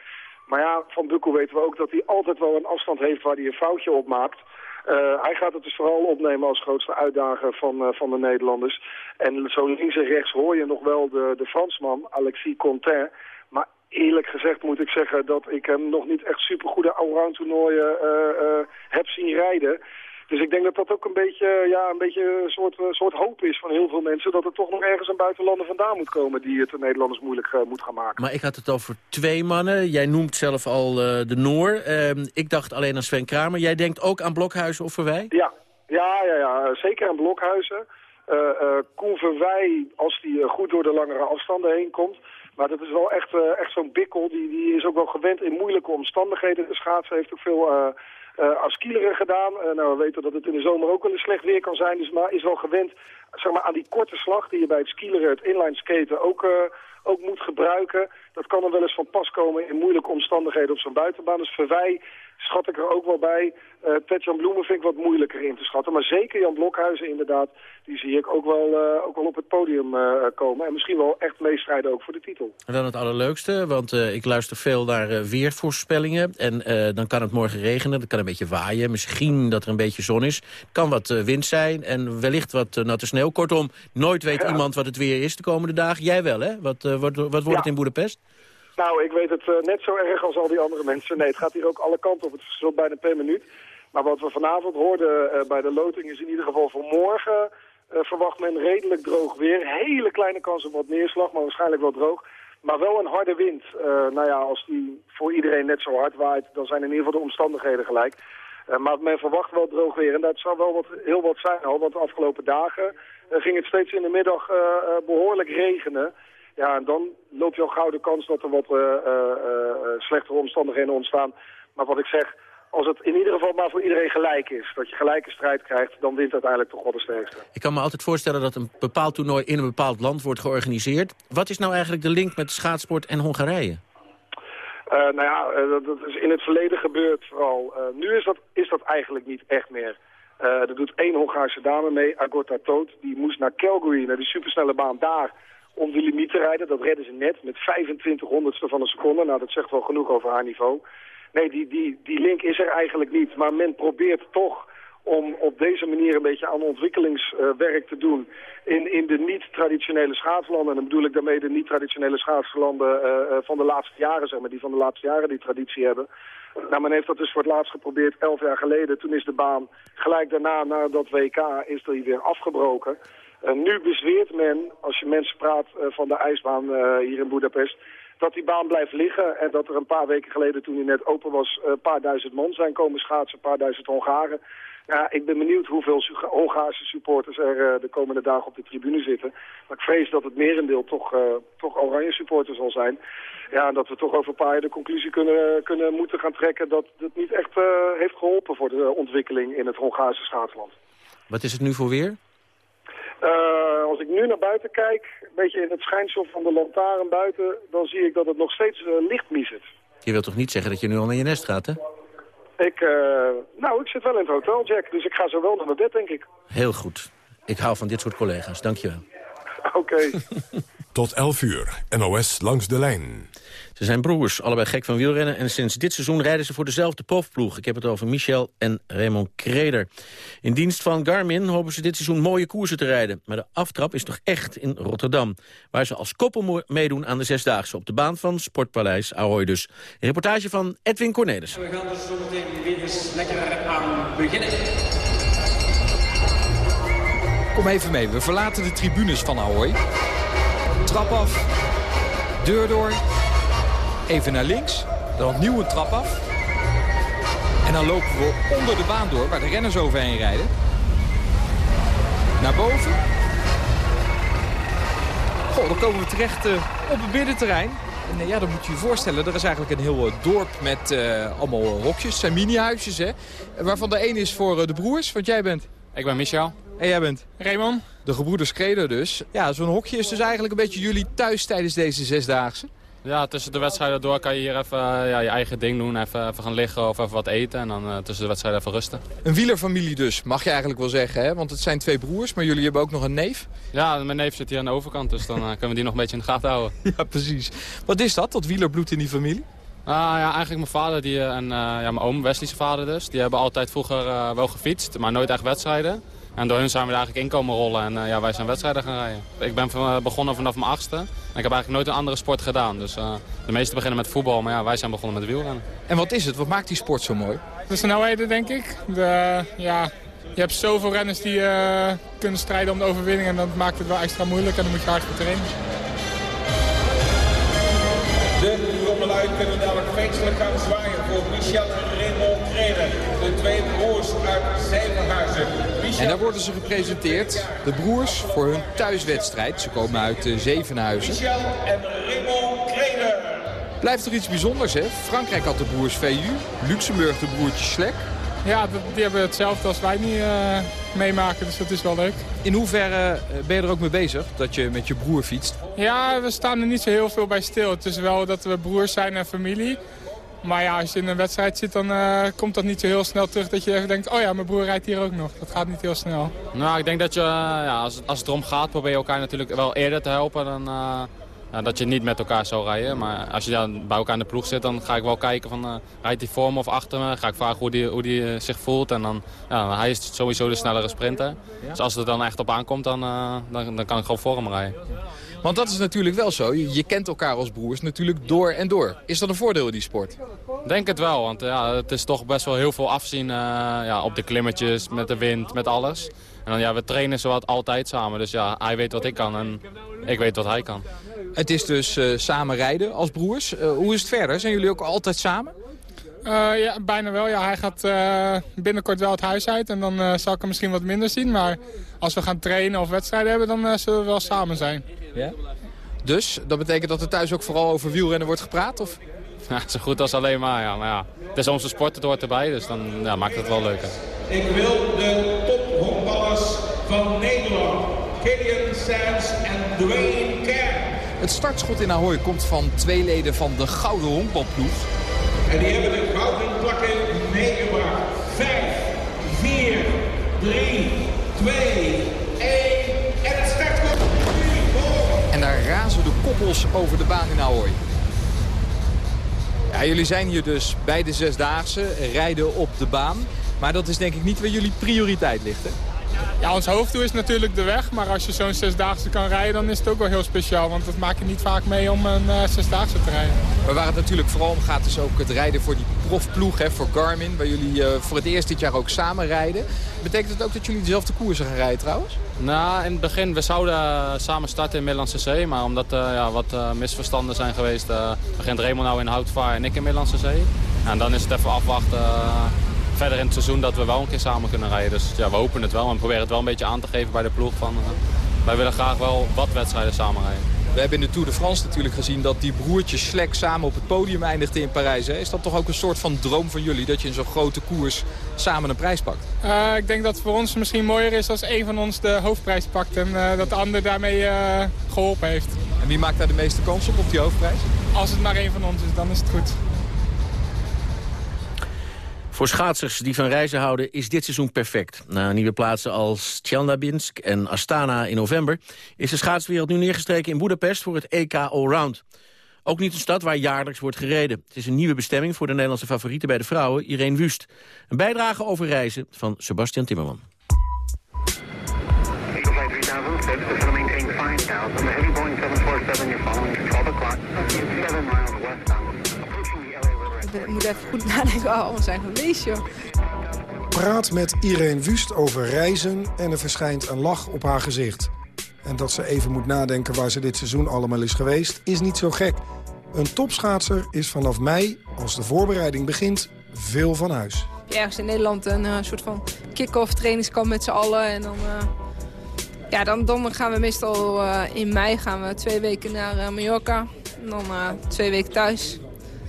Maar ja, van Bukku weten we ook dat hij altijd wel een afstand heeft waar hij een foutje op maakt. Uh, hij gaat het dus vooral opnemen als grootste uitdager van, uh, van de Nederlanders. En zo links en rechts hoor je nog wel de, de Fransman, Alexis Contain. Maar eerlijk gezegd moet ik zeggen dat ik hem nog niet echt supergoede allround toernooien uh, heb zien rijden. Dus ik denk dat dat ook een beetje, ja, een beetje een soort, soort hoop is van heel veel mensen... dat er toch nog ergens een buitenlander vandaan moet komen... die het de Nederlanders moeilijk uh, moet gaan maken. Maar ik had het over twee mannen. Jij noemt zelf al uh, de Noor. Uh, ik dacht alleen aan Sven Kramer. Jij denkt ook aan Blokhuizen of Verwij? Ja, ja, ja, ja. zeker aan Blokhuizen. Uh, Koen Verwij, als die goed door de langere afstanden heen komt... Maar dat is wel echt, echt zo'n bikkel. Die, die is ook wel gewend in moeilijke omstandigheden te schaatsen. Heeft ook veel uh, als kieleren gedaan. Uh, nou, we weten dat het in de zomer ook wel eens slecht weer kan zijn. Dus maar is wel gewend zeg maar, aan die korte slag die je bij het skileren, het inline skaten ook, uh, ook moet gebruiken. Dat kan er wel eens van pas komen in moeilijke omstandigheden op zo'n buitenbaan. Dus voor wij schat ik er ook wel bij. Uh, Ted-Jan Bloemen vind ik wat moeilijker in te schatten. Maar zeker Jan Blokhuizen inderdaad, die zie ik ook wel, uh, ook wel op het podium uh, komen. En misschien wel echt meestrijden ook voor de titel. En dan het allerleukste, want ik luister veel naar weervoorspellingen. En dan kan het morgen regenen, het kan een beetje waaien. Misschien dat er een beetje zon is. kan wat wind zijn en wellicht wat natte sneeuw. Kortom, nooit weet ja. iemand wat het weer is de komende dagen. Jij wel, hè? Wat, wat, wat wordt ja. het in Boedapest? Nou, ik weet het uh, net zo erg als al die andere mensen. Nee, het gaat hier ook alle kanten op. Het verschilt bijna per minuut. Maar wat we vanavond hoorden uh, bij de loting is in ieder geval voor morgen... Uh, verwacht men redelijk droog weer. Hele kleine kans op wat neerslag, maar waarschijnlijk wel droog. Maar wel een harde wind. nou ja, als die voor iedereen net zo hard waait... dan zijn in ieder geval de omstandigheden gelijk. maar men verwacht wel droog weer. En dat zou wel wat, heel wat zijn al. Want de afgelopen dagen ging het steeds in de middag behoorlijk regenen... Ja, en dan loop je al gauw de kans dat er wat uh, uh, slechtere omstandigheden ontstaan. Maar wat ik zeg, als het in ieder geval maar voor iedereen gelijk is, dat je gelijke strijd krijgt, dan wint uiteindelijk toch wel de sterkste. Ik kan me altijd voorstellen dat een bepaald toernooi in een bepaald land wordt georganiseerd. Wat is nou eigenlijk de link met schaatsport en Hongarije? Uh, nou ja, dat, dat, is in het verleden gebeurd vooral. Uh, nu is dat, is dat eigenlijk niet echt meer. Er doet één Hongaarse dame mee, Agota Toot. Die moest naar Calgary, naar die supersnelle baan daar om de limiet te rijden. Dat redden ze net met 25 honderdste van een seconde. Nou, dat zegt wel genoeg over haar niveau. nee, die, die, die link is er eigenlijk niet. Maar men probeert toch om op deze manier een beetje aan ontwikkelingswerk te doen in, in de niet-traditionele schaatslanden. En dan bedoel ik daarmee de niet-traditionele schaatslanden uh, van de laatste jaren, zeg maar, die van de laatste jaren die traditie hebben. Nou, men heeft dat dus voor het laatst geprobeerd elf jaar geleden. Toen is de baan gelijk daarna, na dat WK, is er weer afgebroken. Uh, nu bezweert men, als je mensen praat uh, van de ijsbaan uh, hier in Budapest dat die baan blijft liggen. En dat er een paar weken geleden, toen hij net open was, een paar duizend man zijn komen schaatsen, een paar duizend Hongaren. Ja, ik ben benieuwd hoeveel Hongaarse supporters er de komende dagen op de tribune zitten. Maar ik vrees dat het merendeel toch, toch oranje supporters zal zijn. Ja, en dat we toch over een paar jaar de conclusie kunnen, kunnen moeten gaan trekken... dat het niet echt heeft geholpen voor de ontwikkeling in het Hongaarse schaatsland. Wat is het nu voor weer? Als ik nu naar buiten kijk, een beetje in het schijnsel van de lantaarn buiten... dan zie ik dat het nog steeds licht miezert. Je wilt toch niet zeggen dat je nu al naar je nest gaat, hè? Ik, uh, nou, ik zit wel in het hotel, Jack. Dus ik ga zo wel naar mijn bed, denk ik. Heel goed. Ik hou van dit soort collega's. Dank je wel. (laughs) Oké. Okay. (laughs) Tot 11 uur. NOS langs de lijn. Ze zijn broers, allebei gek van wielrennen... en sinds dit seizoen rijden ze voor dezelfde profploeg. Ik heb het over Michel en Raymond Kreder. In dienst van Garmin hopen ze dit seizoen mooie koersen te rijden. Maar de aftrap is toch echt in Rotterdam... waar ze als koppel meedoen aan de Zesdaagse... op de baan van Sportpaleis Ahoy dus. Een reportage van Edwin Cornelis. We gaan dus zo meteen weer eens lekker aan beginnen. Kom even mee, we verlaten de tribunes van Ahoy. Trap af, deur door, even naar links, dan opnieuw een trap af. En dan lopen we onder de baan door, waar de renners overheen rijden. Naar boven. Goh, dan komen we terecht uh, op het binnenterrein. En uh, ja, dan moet je je voorstellen, er is eigenlijk een heel uh, dorp met allemaal hokjes. Het zijn mini-huisjes, hè. Waarvan de een is voor de broers, want jij bent... Ik ben Michel. En jij bent? Raymond. De gebroeders Kreder dus. Ja, zo'n hokje is dus eigenlijk een beetje jullie thuis tijdens deze zesdaagse. Ja, tussen de wedstrijden door kan je hier even ja, je eigen ding doen. Even, even gaan liggen of even wat eten. En dan uh, tussen de wedstrijden even rusten. Een wielerfamilie dus, mag je eigenlijk wel zeggen. Hè? Want het zijn twee broers, maar jullie hebben ook nog een neef. Ja, mijn neef zit hier aan de overkant. Dus dan uh, kunnen we die nog een beetje in de gaten houden. (laughs) ja, precies. Wat is dat, dat wielerbloed in die familie? Ah, ja, eigenlijk mijn vader die, en uh, ja, mijn oom, Wesley's vader dus. Die hebben altijd vroeger wel gefietst, maar nooit echt wedstrijden. En door hun zijn we er eigenlijk in komen rollen en uh, ja, wij zijn wedstrijden gaan rijden. Ik ben van, begonnen vanaf mijn achtste. En ik heb eigenlijk nooit een andere sport gedaan. Dus uh, de meesten beginnen met voetbal, maar ja, wij zijn begonnen met wielrennen. En wat is het? Wat maakt die sport zo mooi? De snelheden, denk ik. De, ja, je hebt zoveel renners die uh, kunnen strijden om de overwinning. En dat maakt het wel extra moeilijk en dan moet je hard voor trainen. De jongelui kunnen dadelijk feestelijk gaan zwaaien voor Michel Raymond Kreder. De twee broers uit Zevenhuizen. En daar worden ze gepresenteerd, de broers, voor hun thuiswedstrijd. Ze komen uit uh, Zevenhuizen. Michel en. Blijft er iets bijzonders, hè? Frankrijk had de broers VU, Luxemburg de broertjes Slek. Ja, die hebben hetzelfde als wij nu uh, meemaken, dus dat is wel leuk. In hoeverre ben je er ook mee bezig, dat je met je broer fietst? Ja, we staan er niet zo heel veel bij stil. Het is wel dat we broers zijn en familie. Maar ja, als je in een wedstrijd zit, dan uh, komt dat niet zo heel snel terug dat je denkt... oh ja, mijn broer rijdt hier ook nog. Dat gaat niet heel snel. Nou, ik denk dat je, uh, ja, als, als het erom gaat, probeer je elkaar natuurlijk wel eerder te helpen dan... Uh, ja, dat je niet met elkaar zou rijden. Maar als je dan bij elkaar in de ploeg zit, dan ga ik wel kijken van... Uh, rijdt hij voor me of achter me? Ga ik vragen hoe hij hoe die, uh, zich voelt. En dan, ja, hij is sowieso de snellere sprinter. Dus als het er dan echt op aankomt, dan, uh, dan, dan kan ik gewoon voor hem rijden. Want dat is natuurlijk wel zo. Je kent elkaar als broers natuurlijk door en door. Is dat een voordeel in die sport? Denk het wel, want ja, het is toch best wel heel veel afzien ja, op de klimmetjes, met de wind, met alles. En dan, ja, we trainen zowat altijd samen. Dus ja, hij weet wat ik kan en ik weet wat hij kan. Het is dus uh, samen rijden als broers. Uh, hoe is het verder? Zijn jullie ook altijd samen? Uh, ja, bijna wel. Ja, hij gaat binnenkort wel het huis uit en dan zal ik hem misschien wat minder zien. Maar als we gaan trainen of wedstrijden hebben, dan zullen we wel samen zijn. Ja? Dus, dat betekent dat er thuis ook vooral over wielrennen wordt gepraat? Of? (laughs) Ja, zo goed als alleen maar, ja. Maar ja, het is onze sport, het hoort erbij, dus dan ja, maakt het wel leuker. Ik wil de tophondballers van Nederland, Killian Sands en Dwayne Kerr. Het startschot in Ahoy komt van twee leden van de Gouden Honkbalploeg. En die hebben de gouden plakken meegebracht. 5, 4, 3, 2, 1 en het startschot. En daar razen de koppels over de baan in Ahoy. Jullie zijn hier dus bij de Zesdaagse, rijden op de baan. Maar dat is denk ik niet waar jullie prioriteit ligt, hè? Ja, ons hoofddoel is natuurlijk de weg. Maar als je zo'n zesdaagse kan rijden, dan is het ook wel heel speciaal. Want dat maak je niet vaak mee om een uh, zesdaagse te rijden. Maar waar het natuurlijk vooral om gaat, is ook het rijden voor die profploeg, hè, voor Garmin. Waar jullie uh, voor het eerst dit jaar ook samen rijden. Betekent het ook dat jullie dezelfde koersen gaan rijden trouwens? Nou, in het begin, we zouden samen starten in Middellandse Zee. Maar omdat uh, ja, wat misverstanden zijn geweest, begint Raymond nou in Houtvaar en ik in Middellandse Zee. En dan is het even afwachten verder in het seizoen dat we wel een keer samen kunnen rijden. Dus ja, we hopen het wel en proberen het wel een beetje aan te geven bij de ploeg. Van, uh, wij willen graag wel wat wedstrijden samen rijden. We hebben in de Tour de France natuurlijk gezien dat die broertjes Slek samen op het podium eindigden in Parijs. Hè? Is dat toch ook een soort van droom van jullie, dat je in zo'n grote koers samen een prijs pakt? Uh, ik denk dat het voor ons misschien mooier is als een van ons de hoofdprijs pakt en uh, dat de ander daarmee uh, geholpen heeft. En wie maakt daar de meeste kans op, op die hoofdprijs? Als het maar één van ons is, dan is het goed. Voor schaatsers die van reizen houden is dit seizoen perfect. Na nieuwe plaatsen als Tjeljabinsk en Astana in november... is de schaatswereld nu neergestreken in Budapest voor het EK Allround. Ook niet een stad waar jaarlijks wordt gereden. Het is een nieuwe bestemming voor de Nederlandse favorieten bij de vrouwen, Irene Wust. Een bijdrage over reizen van Sebastian Timmerman. Ik moet even goed nadenken. Oh, we zijn geweest, joh. Praat met Irene Wust over reizen en er verschijnt een lach op haar gezicht. En dat ze even moet nadenken waar ze dit seizoen allemaal is geweest, is niet zo gek. Een topschaatser is vanaf mei, als de voorbereiding begint, veel van huis. Ergens in Nederland een uh, soort van kick-off trainingskamp met z'n allen. En dan, uh, ja, dan, dan gaan we meestal uh, in mei gaan we twee weken naar Mallorca. En dan twee weken thuis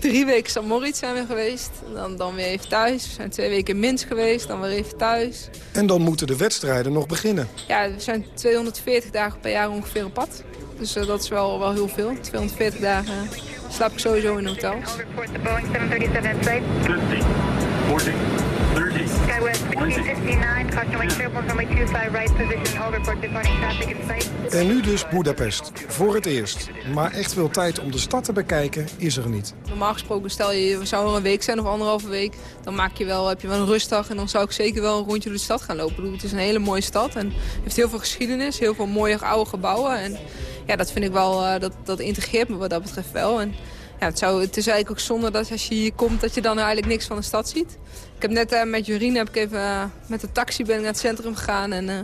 drie weken San Moritz zijn we geweest. Dan, dan weer even thuis. We zijn twee weken in Minsk geweest, dan weer even thuis. En dan moeten de wedstrijden nog beginnen. Ja, we zijn 240 dagen per jaar ongeveer op pad. Dus uh, dat is wel, wel heel veel. 240 dagen slaap ik sowieso in hotels. En nu dus Budapest. Voor het eerst. Maar echt veel tijd om de stad te bekijken is er niet. Normaal gesproken stel je, we zou er een week zijn of anderhalve week. Dan maak je wel, heb je wel een rustdag en dan zou ik zeker wel een rondje door de stad gaan lopen. Het is een hele mooie stad en heeft heel veel geschiedenis. Heel veel mooie oude gebouwen. En ja, dat vind ik wel, uh, dat, dat integreert me wat dat betreft wel. En ja, het, het is eigenlijk ook zonde dat als je hier komt dat je dan eigenlijk niks van de stad ziet. Ik heb net uh, met Jorien heb ik even uh, met de taxi ben naar het centrum gegaan en uh,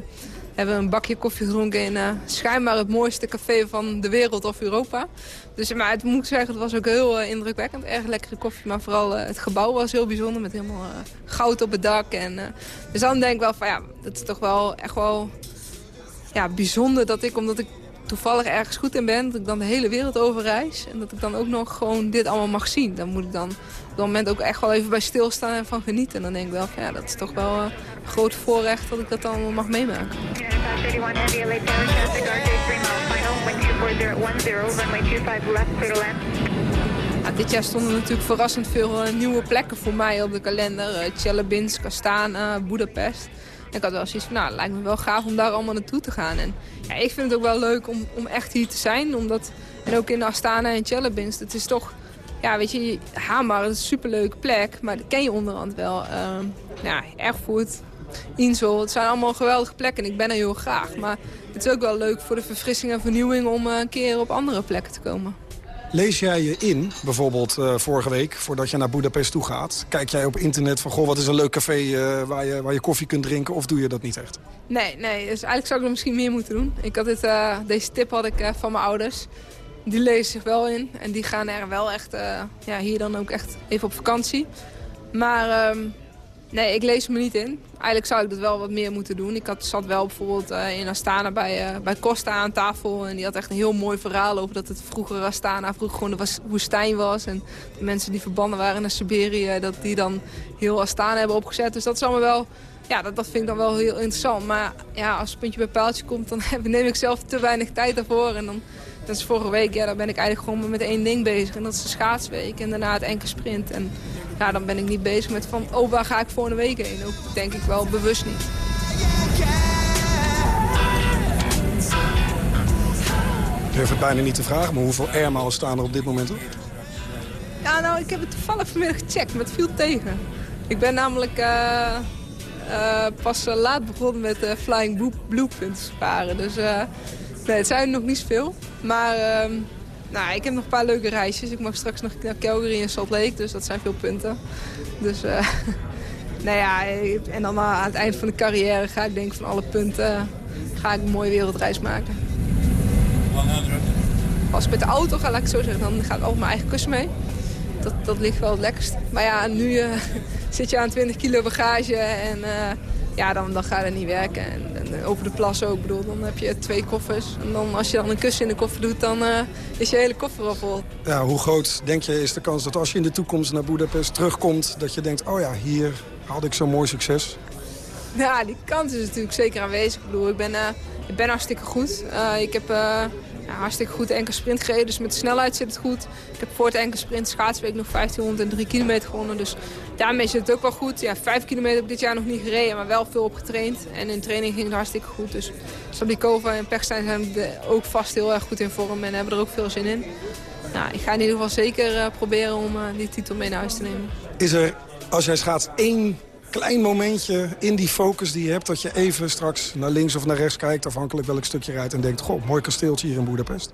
hebben een bakje koffie gedronken in schijnbaar het mooiste café van de wereld of Europa. Dus maar het moet ik zeggen, het was ook heel indrukwekkend. Erg lekkere koffie, maar vooral het gebouw was heel bijzonder met helemaal goud op het dak. En, dus dan denk ik wel van ja, dat is toch wel echt wel ja, bijzonder dat ik, omdat ik toevallig ergens goed in ben, dat ik dan de hele wereld over reis. En dat ik dan ook nog gewoon dit allemaal mag zien. Dan moet ik dan op dat moment ook echt wel even bij stilstaan en van genieten. En dan denk ik wel, van, ja, dat is toch wel een groot voorrecht dat ik dat allemaal mag meemaken. Dit jaar stonden natuurlijk verrassend veel uh, nieuwe plekken voor mij op de kalender. Uh, Chelyabinsk, Astana, Budapest. Ik had wel zoiets van, nou, lijkt me wel gaaf om daar allemaal naartoe te gaan. En ja, ik vind het ook wel leuk om, om echt hier te zijn. Omdat, en ook in Astana en Chelyabinsk, het is toch... Ja, weet je, Hamar is een superleuke plek, maar dat ken je onderhand wel. Uh, ja, Erfurt, Insel, het zijn allemaal geweldige plekken en ik ben er heel graag. Maar het is ook wel leuk voor de verfrissing en vernieuwing om uh, een keer op andere plekken te komen. Lees jij je in, bijvoorbeeld uh, vorige week, voordat je naar Budapest toe gaat? Kijk jij op internet van, goh, wat is een leuk café uh, waar, je, waar je koffie kunt drinken? Of doe je dat niet echt? Nee, nee dus eigenlijk zou ik er misschien meer moeten doen. Ik had dit, uh, deze tip had ik van mijn ouders. Die lezen zich wel in en die gaan er wel echt, ja, hier dan ook echt even op vakantie. Maar um, nee, ik lees me niet in. Eigenlijk zou ik dat wel wat meer moeten doen. Ik had, zat wel bijvoorbeeld uh, in Astana bij, uh, bij Costa aan tafel. En die had echt een heel mooi verhaal over dat het vroeger Astana vroeger gewoon de woestijn was. En de mensen die verbannen waren naar Siberië, dat die dan heel Astana hebben opgezet. Dus dat is allemaal wel... Ja, dat, dat vind ik dan wel heel interessant. Maar ja, als het puntje bij paaltje komt, dan (laughs) neem ik zelf te weinig tijd daarvoor. En dan, dat is vorige week, ja, dan ben ik eigenlijk gewoon met één ding bezig. En dat is de schaatsweek en daarna het enkele sprint. En ja, dan ben ik niet bezig met van, oh, waar ga ik volgende week heen? Ook denk ik wel bewust niet. Ik durf het bijna niet te vragen, maar hoeveel airmalen staan er op dit moment op? Ja, nou, ik heb het toevallig vanmiddag gecheckt, maar het viel tegen. Ik ben namelijk uh, uh, pas laat begonnen met Flying Blueprints sparen. Dus nee, het zijn er nog niet zoveel. Maar ehm, nou, ik heb nog een paar leuke reisjes. Ik mag straks nog naar Calgary en Salt Lake, dus dat zijn veel punten. Dus, (laughs) nou ja, en dan aan het eind van de carrière ga ik denk van alle punten... ga ik een mooie wereldreis maken. Als ik met de auto ga, laat ik zo zeggen, dan ga ik over mijn eigen kussen mee. Dat, dat ligt wel het lekkerst. Maar ja, nu uh, (laughs) zit je aan 20 kilo bagage en uh, ja, dan, dan gaat het niet werken. En, en, over de plas ook, bedoel, dan heb je twee koffers. En dan, als je dan een kussen in de koffer doet, dan uh, is je hele koffer al vol. Ja, hoe groot denk je is de kans dat als je in de toekomst naar Budapest terugkomt... dat je denkt, oh ja, hier had ik zo'n mooi succes? Ja, die kans is natuurlijk zeker aanwezig. Ik bedoel, ik ben, ik ben hartstikke goed. ik heb ja, hartstikke goed enkel sprint gereden. Dus met de snelheid zit het goed. Ik heb voor het enkel sprint schaatsweek nog 1503 kilometer gewonnen. Dus daarmee zit het ook wel goed. Ja, 5 kilometer heb ik dit jaar nog niet gereden, maar wel veel op getraind. En in training ging het hartstikke goed. Dus Sablikova en Pechstein zijn ook vast heel erg goed in vorm en hebben er ook veel zin in. Nou, ik ga in ieder geval zeker uh, proberen om uh, die titel mee naar huis te nemen. Is er, als jij schaats, één klein momentje in die focus die je hebt... dat je even straks naar links of naar rechts kijkt... afhankelijk welk stukje rijdt en denkt... goh, mooi kasteeltje hier in Boedapest?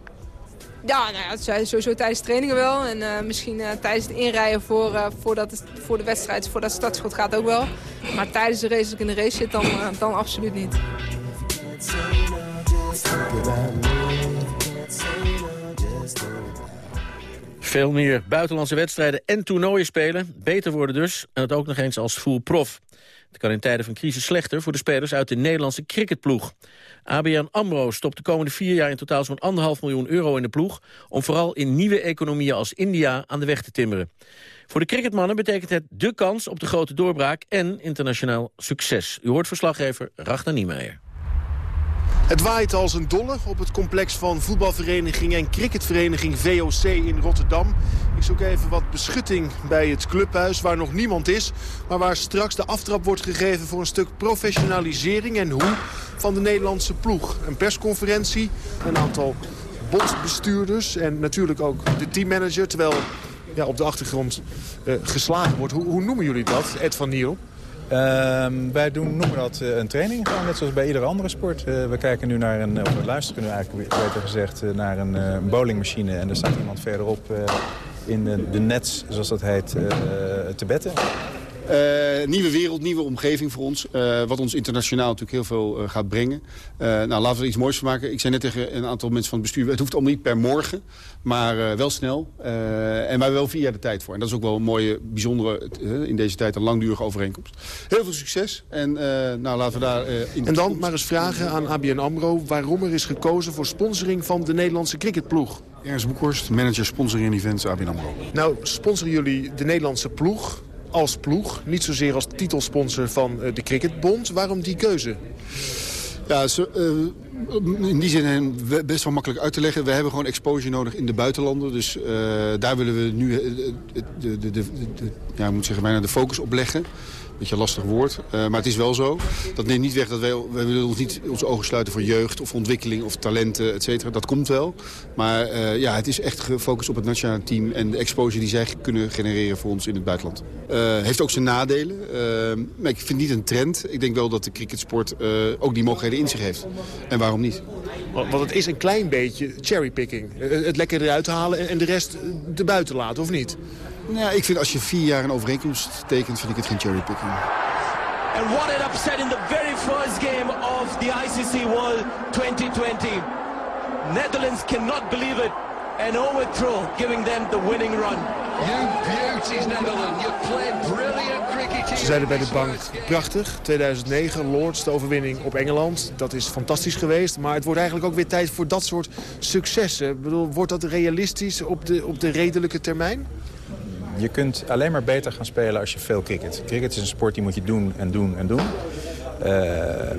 Ja, nou ja, zijn sowieso tijdens trainingen wel. En uh, misschien uh, tijdens het inrijden voor, uh, voordat het, voor de wedstrijd, voor dat startschot gaat ook wel. Maar tijdens de race, als ik in de race zit, dan, dan absoluut niet. Veel meer buitenlandse wedstrijden en toernooien spelen. Beter worden dus, en het ook nog eens als full prof. Het kan in tijden van crisis slechter voor de spelers uit de Nederlandse cricketploeg. ABN AMRO stopt de komende vier jaar in totaal zo'n anderhalf miljoen euro in de ploeg... om vooral in nieuwe economieën als India aan de weg te timmeren. Voor de cricketmannen betekent het de kans op de grote doorbraak en internationaal succes. U hoort verslaggever Ragnar Niemeyer. Het waait als een dolle op het complex van voetbalvereniging en cricketvereniging VOC in Rotterdam. Ik zoek even wat beschutting bij het clubhuis waar nog niemand is. Maar waar straks de aftrap wordt gegeven voor een stuk professionalisering en hoe van de Nederlandse ploeg. Een persconferentie, een aantal bondbestuurders en natuurlijk ook de teammanager. Terwijl ja, op de achtergrond uh, geslagen wordt. Hoe, hoe noemen jullie dat, Ed van Niel? Uh, wij doen, noemen dat uh, een training, net zoals bij iedere andere sport. Uh, we kijken nu naar een, of we luisteren nu eigenlijk beter gezegd, uh, naar een, een, bowlingmachine. En er staat iemand verderop in de, de nets, zoals dat heet, te betten. Uh, nieuwe wereld, nieuwe omgeving voor ons. Uh, wat ons internationaal natuurlijk heel veel uh, gaat brengen. nou, laten we er iets moois van maken. Ik zei net tegen een aantal mensen van het bestuur... het hoeft allemaal niet per morgen, maar wel snel. en maar wel vier jaar de tijd voor. En dat is ook wel een mooie, bijzondere, in deze tijd een langdurige overeenkomst. Heel veel succes. En nou, laten we daar in... En dan maar eens vragen aan ABN AMRO... waarom er is gekozen voor sponsoring van de Nederlandse cricketploeg. Ernst Boekhorst, manager sponsoring en events ABN AMRO. Nou, sponsoren jullie de Nederlandse ploeg als ploeg. Niet zozeer als titelsponsor van uh, de Cricketbond. Waarom die keuze? Ja, uh, in die zin best wel makkelijk uit te leggen. We hebben gewoon exposure nodig in de buitenlanden. Dus daar willen we nu de, de, de, ja, moet zeggen, bijna de focus op leggen. Beetje een lastig woord. Uh, maar het is wel zo. Dat neemt niet weg dat wij, wij willen ons niet onze ogen sluiten voor jeugd of ontwikkeling of talenten, et cetera. Dat komt wel. Maar uh, ja, het is echt gefocust op het nationale team en de exposure die zij kunnen genereren voor ons in het buitenland. Uh, heeft ook zijn nadelen. maar ik vind niet een trend. Ik denk wel dat de cricketsport ook die mogelijkheden in zich heeft. En waarom niet? Want het is een klein beetje cherrypicking. Het lekker eruit halen en de rest erbuiten laten, of niet? Nou, ik vind als je vier jaar een overeenkomst tekent, vind ik het geen cherrypicking. And what an upset in the very first game of the ICC World 2020. Netherlands cannot believe it. An overthrow, giving them the winning run. You beauties, Netherlands. You played brilliant cricket. Ze zeiden bij de bank, prachtig. 2009, Lords, de overwinning op Engeland. Dat is fantastisch geweest. Maar het wordt eigenlijk ook weer tijd voor dat soort successen. Ik bedoel, wordt dat realistisch op de, op de redelijke termijn? Je kunt alleen maar beter gaan spelen als je veel cricket. Cricket is een sport die moet je doen en doen en doen. Uh,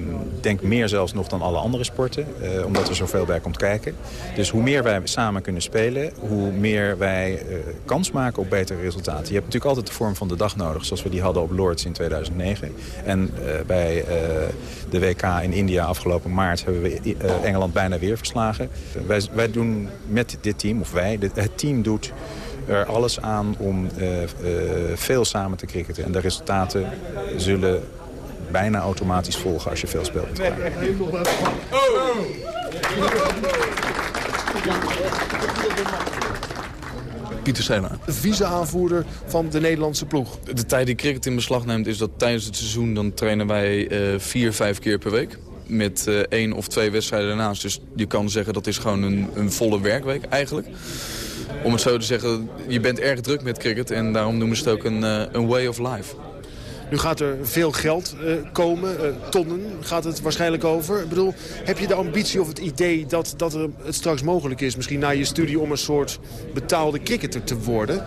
denk meer zelfs nog dan alle andere sporten, uh, omdat er zoveel bij komt kijken. Dus hoe meer wij samen kunnen spelen, hoe meer wij uh, kans maken op betere resultaten. Je hebt natuurlijk altijd de vorm van de dag nodig, zoals we die hadden op Lords in 2009. En bij de WK in India afgelopen maart hebben we Engeland bijna weer verslagen. Wij, wij doen met dit team, of wij, het team doet er alles aan om eh, eh, veel samen te cricketen. En de resultaten zullen bijna automatisch volgen als je veel speelt met elkaar. Pieter Sena. Vice-aanvoerder van de Nederlandse ploeg. De tijd die cricket in beslag neemt is dat tijdens het seizoen... dan trainen wij eh, vier, vijf keer per week. Met uh, één of twee wedstrijden daarnaast. Dus je kan zeggen dat is gewoon een, een volle werkweek eigenlijk. Om het zo te zeggen, je bent erg druk met cricket. En daarom noemen ze het ook een, uh, een way of life. Nu gaat er veel geld uh, komen, uh, tonnen gaat het waarschijnlijk over. Ik bedoel, heb je de ambitie of het idee dat, dat er het straks mogelijk is... misschien na je studie om een soort betaalde cricketer te worden?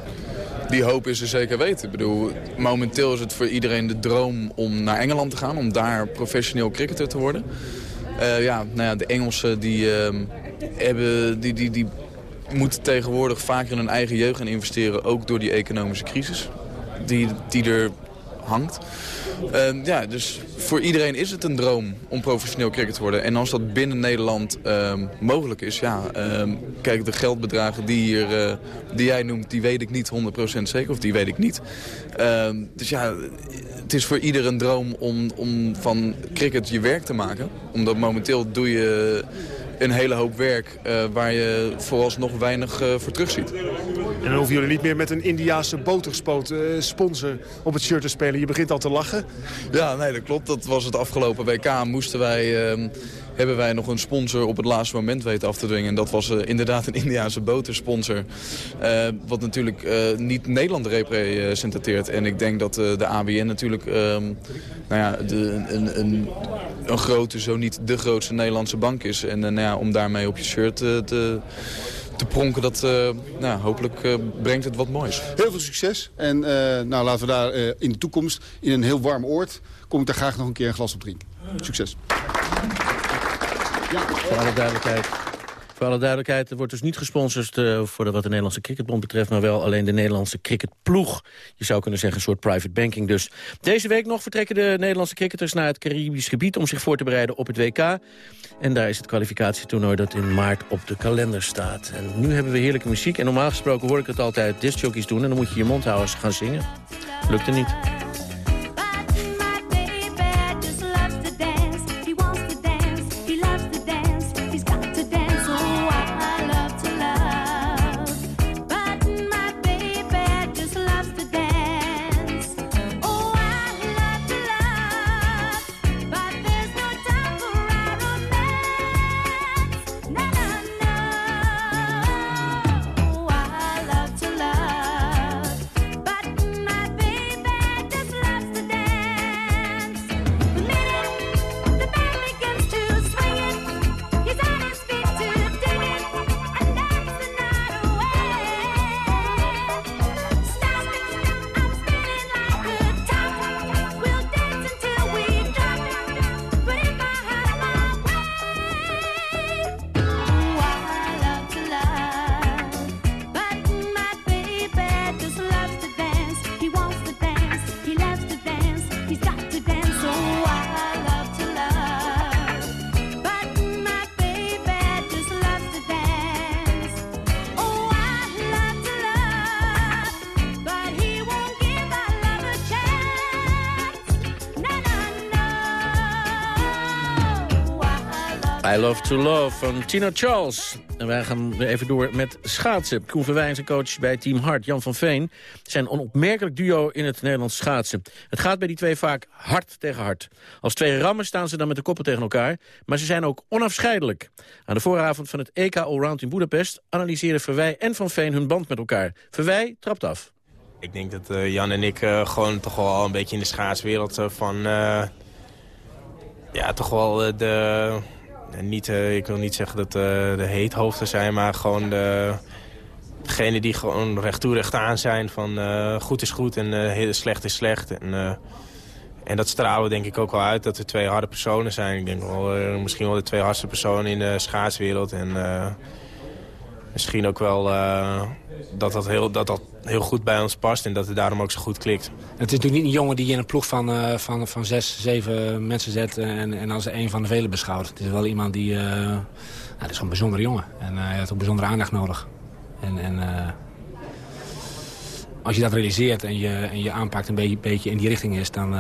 Die hoop is er zeker weten. Ik bedoel, momenteel is het voor iedereen de droom om naar Engeland te gaan... om daar professioneel cricketer te worden. Uh, ja, nou ja, de Engelsen die, hebben, die, die, die moeten tegenwoordig vaker in hun eigen jeugd gaan investeren... ook door die economische crisis die, die er hangt. Uh, ja, dus voor iedereen is het een droom om professioneel cricket te worden. En als dat binnen Nederland uh, mogelijk is, ja, uh, kijk, de geldbedragen die, hier, uh, die jij noemt, die weet ik niet 100% zeker, of die weet ik niet. dus ja, het is voor ieder een droom om, om van cricket je werk te maken. Omdat momenteel doe je een hele hoop werk uh, waar je vooralsnog weinig uh, voor terugziet. En dan hoeven jullie niet meer met een Indiaanse boterspoot uh, sponsor op het shirt te spelen. Je begint al te lachen. Ja, nee, dat klopt. Dat was het afgelopen WK. Moesten wij, uh, hebben wij nog een sponsor op het laatste moment weten af te dwingen. En dat was uh, inderdaad een Indiaanse botersponsor. Uh, wat natuurlijk niet Nederland representeert. En ik denk dat de ABN natuurlijk nou ja, de, een, een, een grote, zo niet de grootste Nederlandse bank is. En nou ja, om daarmee op je shirt te te pronken, dat uh, nou, hopelijk uh, brengt het wat moois. Heel veel succes. En uh, nou, laten we daar in de toekomst, in een heel warm oord... kom ik daar graag nog een keer een glas op drinken. Succes. Ja. Voor alle duidelijkheid. Voor alle duidelijkheid, er wordt dus niet gesponsord uh, voor de, wat de Nederlandse cricketbond betreft... maar wel alleen de Nederlandse cricketploeg. Je zou kunnen zeggen een soort private banking dus. Deze week nog vertrekken de Nederlandse cricketers naar het Caribisch gebied... om zich voor te bereiden op het WK. En daar is het kwalificatietoernooi dat in maart op de kalender staat. En nu hebben we heerlijke muziek. En normaal gesproken hoor ik het altijd discjockeys doen... en dan moet je je mond houden als gaan zingen. Lukt er niet. I Love to Love van Tina Charles. En wij gaan even door met schaatsen. Koen Verwijn coach bij Team Hart, Jan van Veen. zijn onopmerkelijk duo in het Nederlands schaatsen. Het gaat bij die twee vaak hard tegen hard. Als twee rammen staan ze dan met de koppen tegen elkaar. Maar ze zijn ook onafscheidelijk. Aan de vooravond van het EK Allround in Budapest... analyseren Verwij en Van Veen hun band met elkaar. Verwij trapt af. Ik denk dat uh, Jan en ik uh, gewoon toch wel een beetje in de schaatswereld uh, van... ja, toch wel de niet, uh, ik wil niet zeggen dat uh, de heethoofden zijn, maar gewoon de, degene die gewoon recht toe recht aan zijn van uh, goed is goed en slecht is slecht. En, en dat stralen denk ik ook wel uit dat we twee harde personen zijn. Ik denk wel, misschien wel de twee hardste personen in de schaatswereld. En misschien ook wel dat, dat, heel, dat dat heel goed bij ons past en dat het daarom ook zo goed klikt. Het is natuurlijk niet een jongen die je in een ploeg van, uh, van, van zes, zeven mensen zet en, en als een van de velen beschouwt. Het is wel iemand die, uh, nou, het is gewoon een bijzondere jongen en hij heeft ook bijzondere aandacht nodig. En, en als je dat realiseert en je, en je aanpakt een beetje, beetje in die richting is... dan,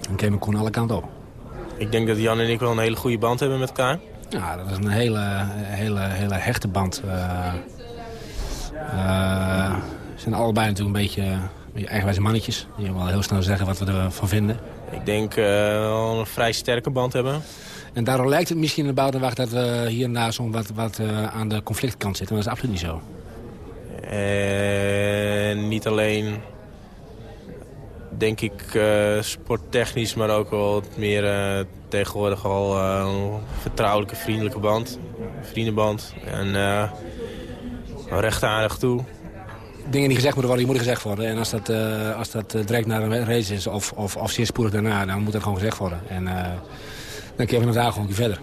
dan kun je Koen alle kanten op. Ik denk dat Jan en ik wel een hele goede band hebben met elkaar. Ja, dat is een hele, hele, hele hechte band. Uh, zijn allebei natuurlijk een beetje, een beetje eigenwijze mannetjes. Die wel heel snel zeggen wat we ervan vinden. Ik denk uh, wel een vrij sterke band hebben. En daarom lijkt het misschien in de Boudenwacht dat we hier en daar zo'n wat, wat aan de conflictkant zitten. Maar dat is absoluut niet zo. En niet alleen, denk ik, sporttechnisch, maar ook wel wat meer tegenwoordig al uh, een vertrouwelijke, vriendelijke band. Vriendenband. En recht aardig toe. Dingen die gezegd moeten worden, die moeten gezegd worden. En als dat, als dat direct naar een race is of, of, of zeer spoedig daarna, dan moet dat gewoon gezegd worden. En dan kun je vandaag gewoon een keer verder.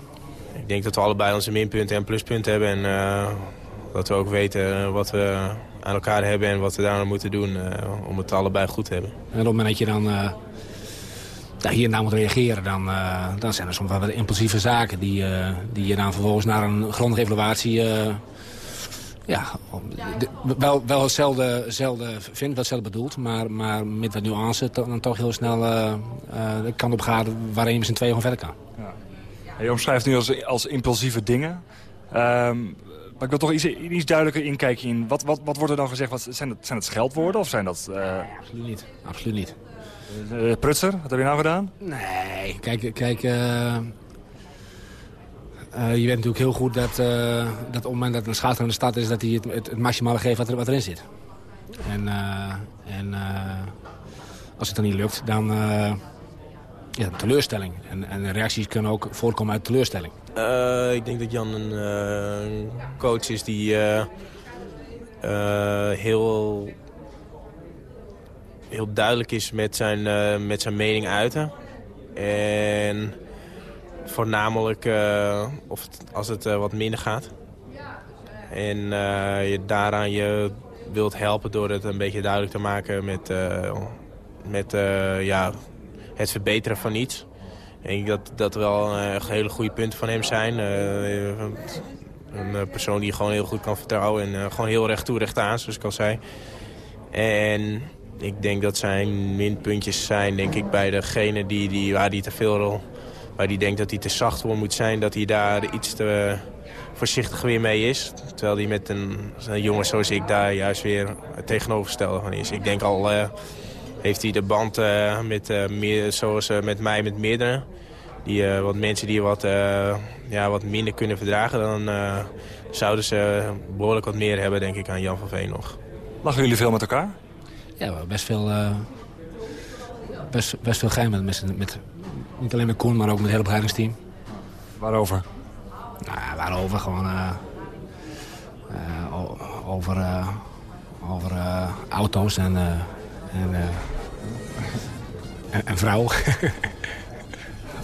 Ik denk dat we allebei onze minpunten en pluspunten hebben. En dat we ook weten wat we aan elkaar hebben en wat we daar moeten doen om het allebei goed te hebben. En op het moment dat je dan uh, hier en daar moet reageren, dan, uh, dan zijn er soms wel wat impulsieve zaken die, die je dan vervolgens naar een grondige evaluatie ja, de, wel, wel hetzelfde, hetzelfde vindt, wat hetzelfde bedoelt, maar, maar met wat nuance dan toch heel snel de kant op gaat waarin je met z'n tweeën gewoon verder kan. Ja. Je omschrijft nu als, als impulsieve dingen. Um, maar ik wil toch iets, iets duidelijker inkijken in. Wat, wat, wat wordt er dan gezegd? Wat, zijn, het, zijn scheldwoorden of zijn dat... Uh... Absoluut niet. Absoluut niet. Uh, Prutser, wat heb je nou gedaan? Nee, kijk... kijk uh, je weet natuurlijk heel goed dat, dat op het moment dat een schaatser in de stad is... dat hij het, het, het maximale geeft wat, er, wat erin zit. En, en als het dan niet lukt, dan ja, teleurstelling. En, en reacties kunnen ook voorkomen uit teleurstelling. Uh, ik denk dat Jan een uh, coach is die uh, heel, heel duidelijk is met zijn, met zijn mening uiten. En voornamelijk of als het wat minder gaat. En je daaraan je wilt helpen door het een beetje duidelijk te maken met, met ja, het verbeteren van iets. Ik denk dat dat wel uh, echt hele goede punten van hem zijn. Uh, een persoon die je gewoon heel goed kan vertrouwen. En gewoon heel recht toe, recht aan, zoals ik al zei. En ik denk dat zijn minpuntjes zijn, denk ik, bij degene die, die, waar hij te veel... waar hij denkt dat hij te zacht voor moet zijn, dat hij daar iets te voorzichtig weer mee is. Terwijl hij met een, jongen zoals ik daar juist weer het tegenovergestelde van is. Ik denk al heeft hij de band met, meer, zoals met mij met meerdere. Die, wat mensen die wat, ja, wat minder kunnen verdragen, dan zouden ze behoorlijk wat meer hebben, denk ik, aan Jan van Veen nog. Lachen jullie veel met elkaar? Ja, best veel, best, best veel geheim met, met, met, niet alleen met Koen, maar ook met het hele begeleidingsteam. Waarover? Nou, waarover gewoon over, over auto's en en, uh, en, en, vrouw. (laughs)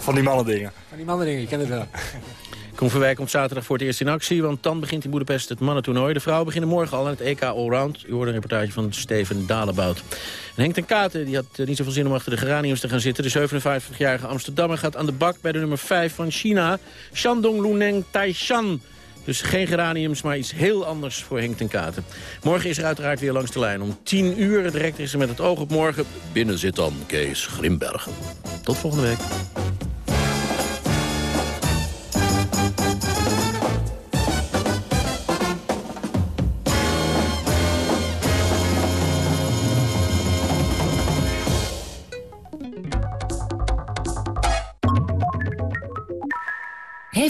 Van die mannen dingen. Van die mannen dingen, je kent het wel. (laughs) Koen Verwijk komt zaterdag voor het eerst in actie, want dan begint in Boedapest het mannentoernooi. De vrouwen beginnen morgen al aan het EK Allround. U hoort een reportage van Steven Dalebout. En Henk ten Katen die had eh, niet zoveel zin om achter de geraniums te gaan zitten. De 57-jarige Amsterdammer gaat aan de bak bij de nummer 5 van China. Shandong Luneng Taishan. Dus geen geraniums, maar iets heel anders voor Henk ten Katen. Morgen is er uiteraard weer langs de lijn om 10 uur. Direct is er met het oog op morgen. Binnen zit dan Kees Grimbergen. Tot volgende week.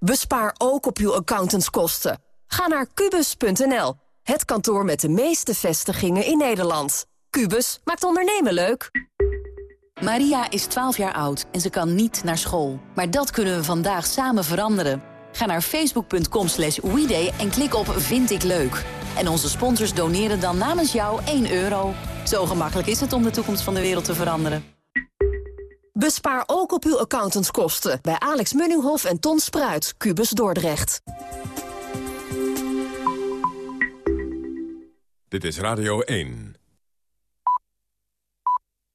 Bespaar ook op uw accountantskosten. Ga naar kubus.nl, het kantoor met de meeste vestigingen in Nederland. Kubus maakt ondernemen leuk. Maria is 12 jaar oud en ze kan niet naar school. Maar dat kunnen we vandaag samen veranderen. Ga naar facebook.com slash en klik op Vind ik leuk. En onze sponsors doneren dan namens jou 1 euro. Zo gemakkelijk is het om de toekomst van de wereld te veranderen. Bespaar ook op uw accountantskosten bij Alex Munninghoff en Ton Spruit, Cubus Dordrecht. Dit is Radio 1.